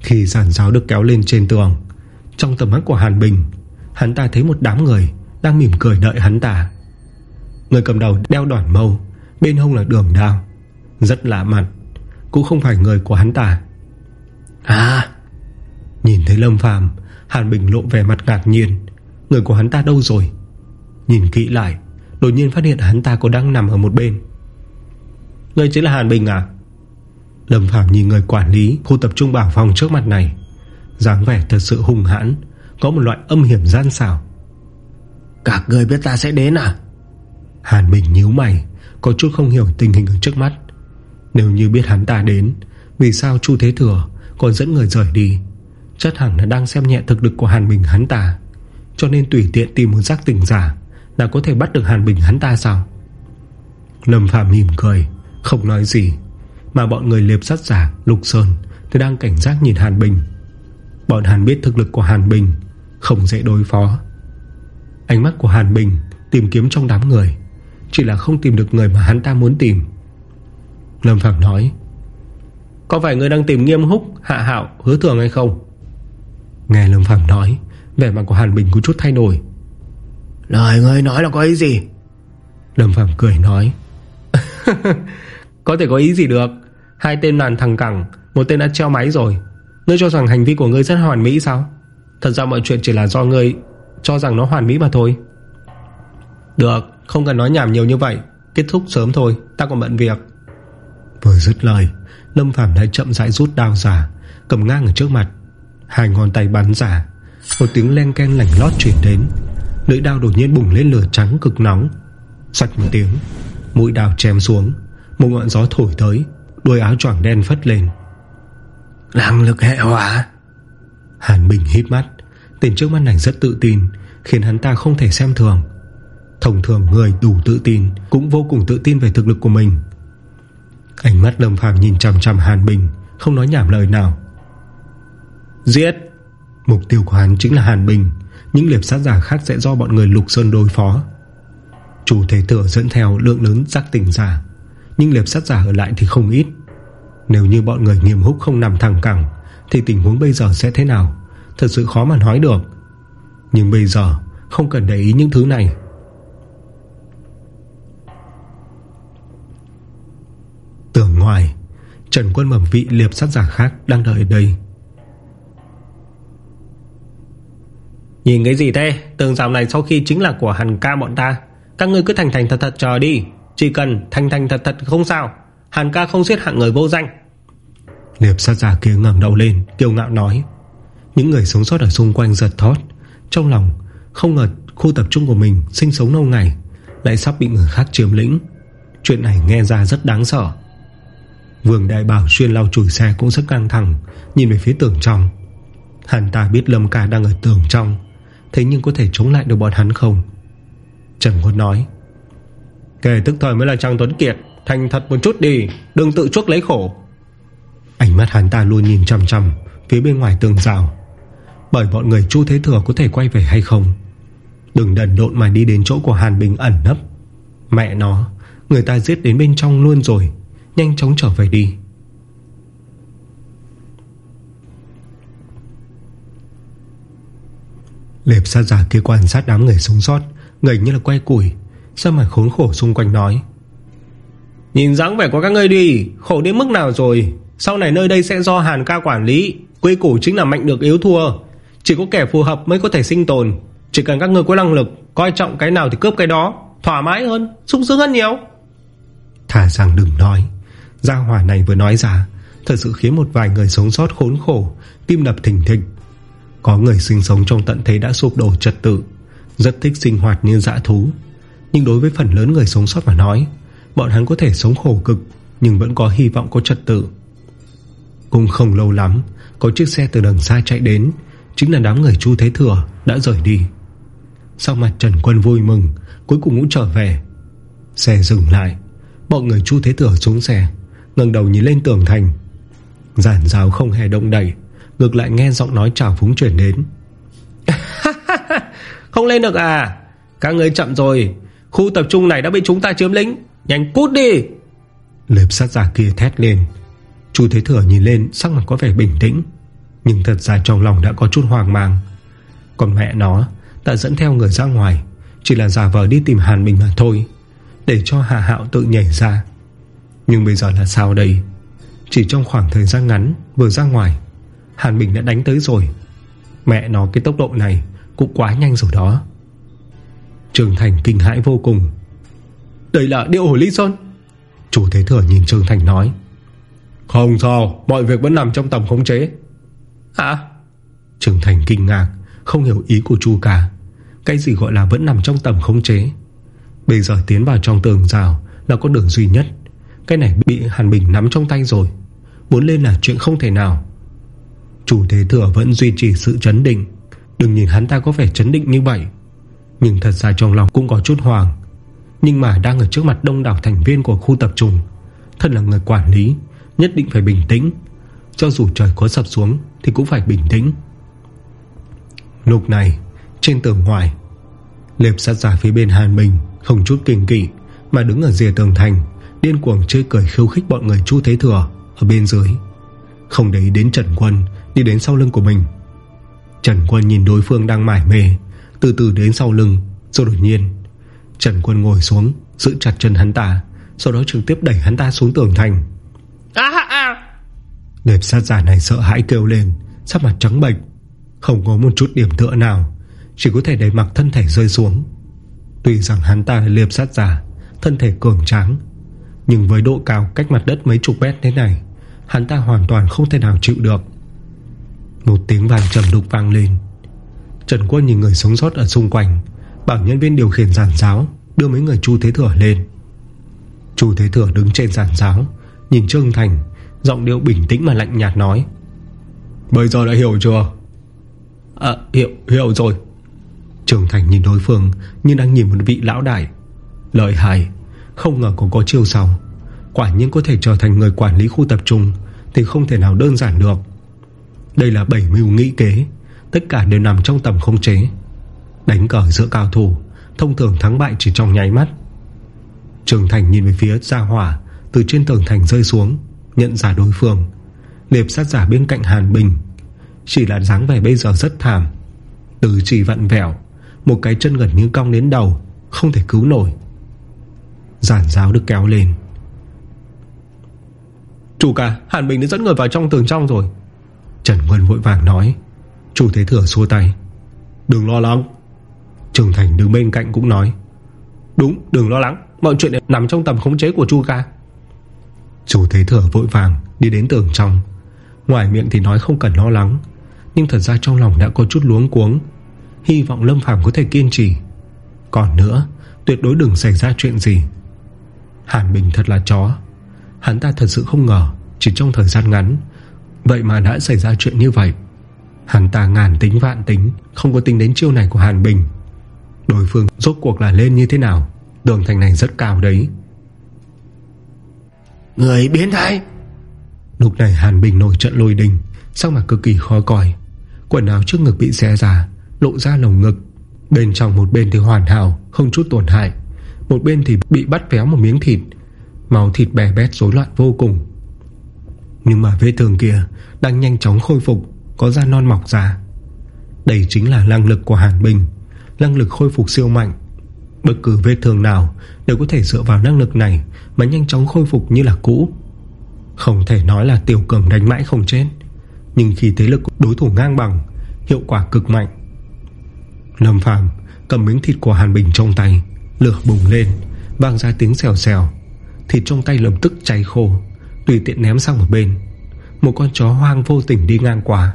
Khi giản giáo được kéo lên trên tường Trong tầm mắt của Hàn Bình Hắn ta thấy một đám người Đang mỉm cười đợi hắn ta. Người cầm đầu đeo đoạn mâu Bên hông là đường đao Rất lạ mặt Cũng không phải người của hắn ta. À! Nhìn thấy Lâm Phàm Hàn Bình lộ vẻ mặt ngạc nhiên Người của hắn ta đâu rồi Nhìn kỹ lại Đột nhiên phát hiện hắn ta có đang nằm ở một bên. Người chính là Hàn Bình à? Lâm Phàm nhìn người quản lý Khu tập trung bảo phòng trước mặt này dáng vẻ thật sự hung hãn Có một loại âm hiểm gian xảo. Các người biết ta sẽ đến à? Hàn Bình nhíu mày Có chút không hiểu tình hình ở trước mắt. Nếu như biết hắn ta đến Vì sao Chu Thế Thừa còn dẫn người rời đi? Chắc hẳn là đang xem nhẹ thực lực của Hàn Bình hắn ta Cho nên tùy tiện tìm một giác tỉnh giả là có thể bắt được Hàn Bình hắn ta sao? Lâm Phạm mỉm cười, Không nói gì. Mà bọn người liệp sát giả, Lục Sơn, Thì đang cảnh giác nhìn Hàn Bình. Bọn Hàn biết thực lực của Hàn Bình, Không dễ đối phó. Ánh mắt của Hàn Bình Tìm kiếm trong đám người, Chỉ là không tìm được người mà hắn ta muốn tìm. Lâm Phạm nói, Có phải người đang tìm nghiêm húc, Hạ hạo, hứa thường hay không? Nghe Lâm Phạm nói, Vẻ mặt của Hàn Bình có chút thay đổi. Lời ngươi nói là có ý gì? Lâm Phạm cười nói. Có thể có ý gì được? Hai tên làn thằng cẳng Một tên đã treo máy rồi. Ngươi cho rằng hành vi của ngươi rất hoàn mỹ sao? Thật ra mọi chuyện chỉ là do ngươi Cho rằng nó hoàn mỹ mà thôi. Được Không cần nói nhảm nhiều như vậy. Kết thúc sớm thôi Ta còn bận việc. Vừa dứt lời Lâm Phàm đã chậm rãi rút đao ra Cầm ngang ở trước mặt. Hai ngón tay bắn ra Một tiếng len ken lảnh lót chuyển đến Lưỡi đao đột nhiên bùng lên lửa trắng cực nóng. Xoạch một tiếng Mũi đao chém xuống Một ngọn gió thổi tới Đuôi áo choàng đen phất lên. Năng lực hệ hỏa Hàn Bình hít mắt Tên trước mắt này rất tự tin Khiến hắn ta không thể xem thường. Thông thường người đủ tự tin Cũng vô cùng tự tin về thực lực của mình. Ánh mắt Lâm Phàm nhìn chằm chằm Hàn Bình Không nói nhảm lời nào. Giết. Mục tiêu của hắn chính là Hàn Bình những liệp sát giả khác sẽ do bọn người Lục Sơn đối phó. Chủ thể thừa dẫn theo lượng lớn giác tỉnh giả, Nhưng liệp sát giả ở lại thì không ít. Nếu như bọn người nghiêm húc không nằm thẳng cẳng, Thì tình huống bây giờ sẽ thế nào? Thật sự khó mà nói được. Nhưng bây giờ, Không cần để ý những thứ này. Tưởng ngoài, Trần quân mầm vị liệp sát giả khác Đang đợi ở đây. Nhìn cái gì thế? Tường rào này sau khi chính là của hàn ca bọn ta. Các ngươi cứ thành thành thật thật chờ đi. Chỉ cần thành thành thật thật không sao. Hàn ca không giết hạng người vô danh. Liệp sát giả kia ngẩng đầu lên, Kiêu ngạo nói. Những người sống sót ở xung quanh giật thót. Trong lòng, không ngờ khu tập trung của mình Sinh sống lâu ngày, Lại sắp bị người khác chiếm lĩnh. Chuyện này nghe ra rất đáng sợ. Vương Đại Bảo xuyên lau chùi xe cũng rất căng thẳng, Nhìn về phía tường trong. Hắn ta biết Lâm Ca đang ở tường trong. Thế nhưng có thể chống lại được bọn hắn không? Trần Quân nói. Kể tức thời mới là Trang Tuấn Kiệt, Thành thật một chút đi, Đừng tự chuốc lấy khổ. Ánh mắt hắn ta luôn nhìn chằm chằm Phía bên ngoài tường rào. Bởi bọn người Chu Thế Thừa có thể quay về hay không? Đừng đần độn mà đi đến chỗ của Hàn Bình ẩn nấp. Mẹ nó, Người ta giết đến bên trong luôn rồi, Nhanh chóng trở về đi. Lệp sát giả kia quan sát đám người sống sót Ngẩng như là quay củi Sao mà khốn khổ xung quanh nói. Nhìn dáng vẻ của các ngươi đi Khổ đến mức nào rồi? Sau này nơi đây sẽ do Hàn ca quản lý Quy củ chính là mạnh được yếu thua. Chỉ có kẻ phù hợp mới có thể sinh tồn. Chỉ cần các ngươi có năng lực Coi trọng cái nào thì cướp cái đó. Thoải mái hơn, sung sướng hơn nhiều. Thả rằng đừng nói. Gia hỏa này vừa nói ra Thật sự khiến một vài người sống sót khốn khổ Tim đập thình thịch có người sinh sống trong tận thế đã sụp đổ trật tự, Rất thích sinh hoạt như dã thú. Nhưng đối với phần lớn người sống sót mà nói, Bọn hắn có thể sống khổ cực Nhưng vẫn có hy vọng có trật tự. Cũng không lâu lắm, Có chiếc xe từ đằng xa chạy đến, Chính là đám người Chu Thế Thừa đã rời đi. Sau mặt Trần Quân vui mừng, Cuối cùng cũng trở về. Xe dừng lại, bọn người Chu Thế Thừa xuống xe, ngẩng đầu nhìn lên tường thành. Giản giáo không hề động đẩy Ngược lại nghe giọng nói trào phúng chuyển đến. Không lên được à? Các người chậm rồi. Khu tập trung này đã bị chúng ta chiếm lĩnh. Nhanh cút đi. Lệp sát giả kia thét lên. Chu Thế Thừa nhìn lên, sắc mặt có vẻ bình tĩnh. Nhưng thật ra trong lòng đã có chút hoang mang. Còn mẹ nó Đã dẫn theo người ra ngoài. Chỉ là giả vờ đi tìm Hàn Bình mà thôi, Để cho Hà Hạo tự nhảy ra. Nhưng bây giờ là sao đây? Chỉ trong khoảng thời gian ngắn, Vừa ra ngoài Hàn Bình đã đánh tới rồi. Mẹ nó, cái tốc độ này Cũng quá nhanh rồi đó. Trường Thành kinh hãi vô cùng. Đây là điệu hồ ly sơn. Chủ Thế Thừa nhìn Trường Thành nói. Không sao, Mọi việc vẫn nằm trong tầm khống chế. Hả? Trường Thành kinh ngạc, Không hiểu ý của chu cả Cái gì gọi là vẫn nằm trong tầm khống chế? Bây giờ tiến vào trong tường rào Là con đường duy nhất. Cái này bị Hàn Bình nắm trong tay rồi. Muốn lên là chuyện không thể nào. Chủ Thế Thừa vẫn duy trì sự chấn định. Đừng nhìn hắn ta có vẻ chấn định như vậy, Nhưng thật ra trong lòng cũng có chút hoàng Nhưng mà đang ở trước mặt đông đảo thành viên của khu tập trung Thân là người quản lý, Nhất định phải bình tĩnh. Cho dù trời có sập xuống Thì cũng phải bình tĩnh. Lúc này, Trên tường ngoài, Lệp sát giả phía bên Hàn Bình Không chút kinh kỵ Mà đứng ở rìa tường thành, Điên cuồng chơi cười khiêu khích bọn người Chu Thế Thừa Ở bên dưới. Không để ý đến Trần Quân Đi đến sau lưng của mình. Trần Quân nhìn đối phương đang mải mê Từ từ đến sau lưng Rồi đột nhiên Trần Quân ngồi xuống Giữ chặt chân hắn ta Sau đó trực tiếp đẩy hắn ta xuống tường thành. À à Đẹp sát giả này sợ hãi kêu lên Sắc mặt trắng bệch Không có một chút điểm tựa nào Chỉ có thể đẩy mặc thân thể rơi xuống. Tuy rằng hắn ta là liệp sát giả Thân thể cường tráng Nhưng với độ cao cách mặt đất mấy chục mét thế này Hắn ta hoàn toàn không thể nào chịu được Một tiếng vàng trầm đục vang lên. Trần Quân nhìn người sống sót ở xung quanh Bảo nhân viên điều khiển giàn giáo Đưa mấy người Chu Thế Thừa lên. Chu Thế Thừa đứng trên giàn giáo Nhìn Trương Thành Giọng điệu bình tĩnh mà lạnh nhạt nói. Bây giờ đã hiểu chưa? À hiểu, hiểu rồi. Trường Thành nhìn đối phương Như đang nhìn một vị lão đại. Lợi hại Không ngờ cũng có chiêu sau. Quả nhiên có thể trở thành người quản lý khu tập trung Thì không thể nào đơn giản được đây là bảy mưu nghĩ kế. Tất cả đều nằm trong tầm không chế. Đánh cờ giữa cao thủ, Thông thường thắng bại chỉ trong nháy mắt. Trường Thành nhìn về phía Gia Hỏa, Từ trên tường thành rơi xuống, Nhận ra đối phương. Liệp sát giả bên cạnh Hàn Bình. Chỉ là dáng vẻ bây giờ rất thảm. Từ chỉ vặn vẹo, Một cái chân gần như cong đến đầu, Không thể cứu nổi. Giản giáo được kéo lên. Chủ cả Hàn Bình đã dẫn người vào trong tường trong rồi. Trần Quân vội vàng nói. Chủ Thế Thừa xua tay. Đừng lo lắng. Trường Thành đứng bên cạnh cũng nói. Đúng, đừng lo lắng. Mọi chuyện nằm trong tầm khống chế của Chu ca. Chủ Thế Thừa vội vàng Đi đến tường trong. Ngoài miệng thì nói không cần lo lắng. Nhưng thật ra trong lòng đã có chút luống cuống. Hy vọng Lâm Phàm có thể kiên trì. Còn nữa, Tuyệt đối đừng xảy ra chuyện gì. Hàn Bình thật là chó. Hắn ta thật sự không ngờ, Chỉ trong thời gian ngắn Vậy mà đã xảy ra chuyện như vậy. Hắn ta ngàn tính vạn tính Không có tính đến chiêu này của Hàn Bình. Đối phương rốt cuộc là lên như thế nào? Đường thành này rất cao đấy. Người biến thái. Lúc này Hàn Bình nổi trận lôi đình Sao mà cực kỳ khó coi. Quần áo trước ngực bị xé ra Lộ ra lồng ngực. Bên trong một bên thì hoàn hảo Không chút tổn hại. Một bên thì bị bắt véo một miếng thịt. Màu thịt bè bét rối loạn vô cùng nhưng mà vết thương kia Đang nhanh chóng khôi phục, Có da non mọc ra. Đây chính là năng lực của Hàn Bình, Năng lực khôi phục siêu mạnh. Bất cứ vết thương nào Đều có thể dựa vào năng lực này Mà nhanh chóng khôi phục như là cũ. Không thể nói là tiểu cường đánh mãi không chết, Nhưng khi thế lực đối thủ ngang bằng, Hiệu quả cực mạnh. Lâm Phàm cầm miếng thịt của Hàn Bình trong tay, Lửa bùng lên, Vang ra tiếng xèo xèo. Thịt trong tay lập tức cháy khô Tùy tiện ném sang một bên Một con chó hoang vô tình đi ngang qua.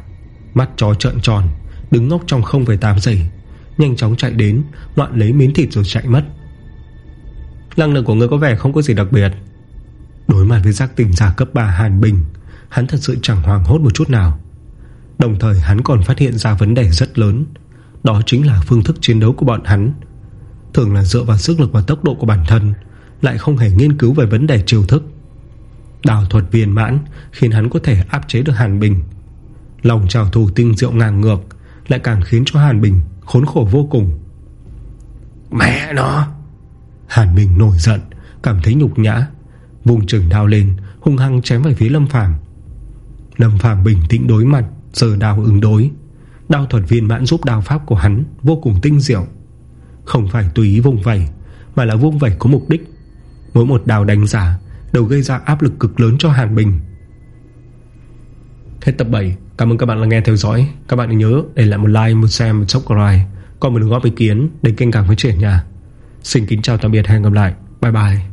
Mắt chó trợn tròn Đứng ngốc trong 0,8 giây Nhanh chóng chạy đến ngoạn lấy miếng thịt rồi chạy mất. Năng lực của người có vẻ không có gì đặc biệt. Đối mặt với giác tỉnh giả cấp 3 Hàn Bình Hắn thật sự chẳng hoàng hốt một chút nào. Đồng thời hắn còn phát hiện ra vấn đề rất lớn Đó chính là phương thức chiến đấu của bọn hắn. Thường là dựa vào sức lực và tốc độ của bản thân Lại không hề nghiên cứu về vấn đề chiều thức. Đào thuật viên mãn Khiến hắn có thể áp chế được Hàn Bình. Lòng trào thù tinh diệu ngang ngược Lại càng khiến cho Hàn Bình khốn khổ vô cùng. Mẹ nó! Hàn Bình nổi giận Cảm thấy nhục nhã Vùng trừng đao lên hung hăng chém về phía Lâm Phàm. Lâm Phàm bình tĩnh đối mặt Giờ đao ứng đối. Đao thuật viên mãn giúp đao pháp của hắn Vô cùng tinh diệu. Không phải tùy ý vùng vẩy Mà là vùng vẩy có mục đích. Mỗi một đào đánh giả Đều gây ra áp lực cực lớn cho Hàn Bình. Hết tập 7 Cảm ơn các bạn đã nghe theo dõi. Các bạn nhớ để lại một like, một share, một subscribe. Còn một góp ý kiến để kênh càng phát triển nha. Xin kính chào tạm biệt. Hẹn gặp lại. Bye bye.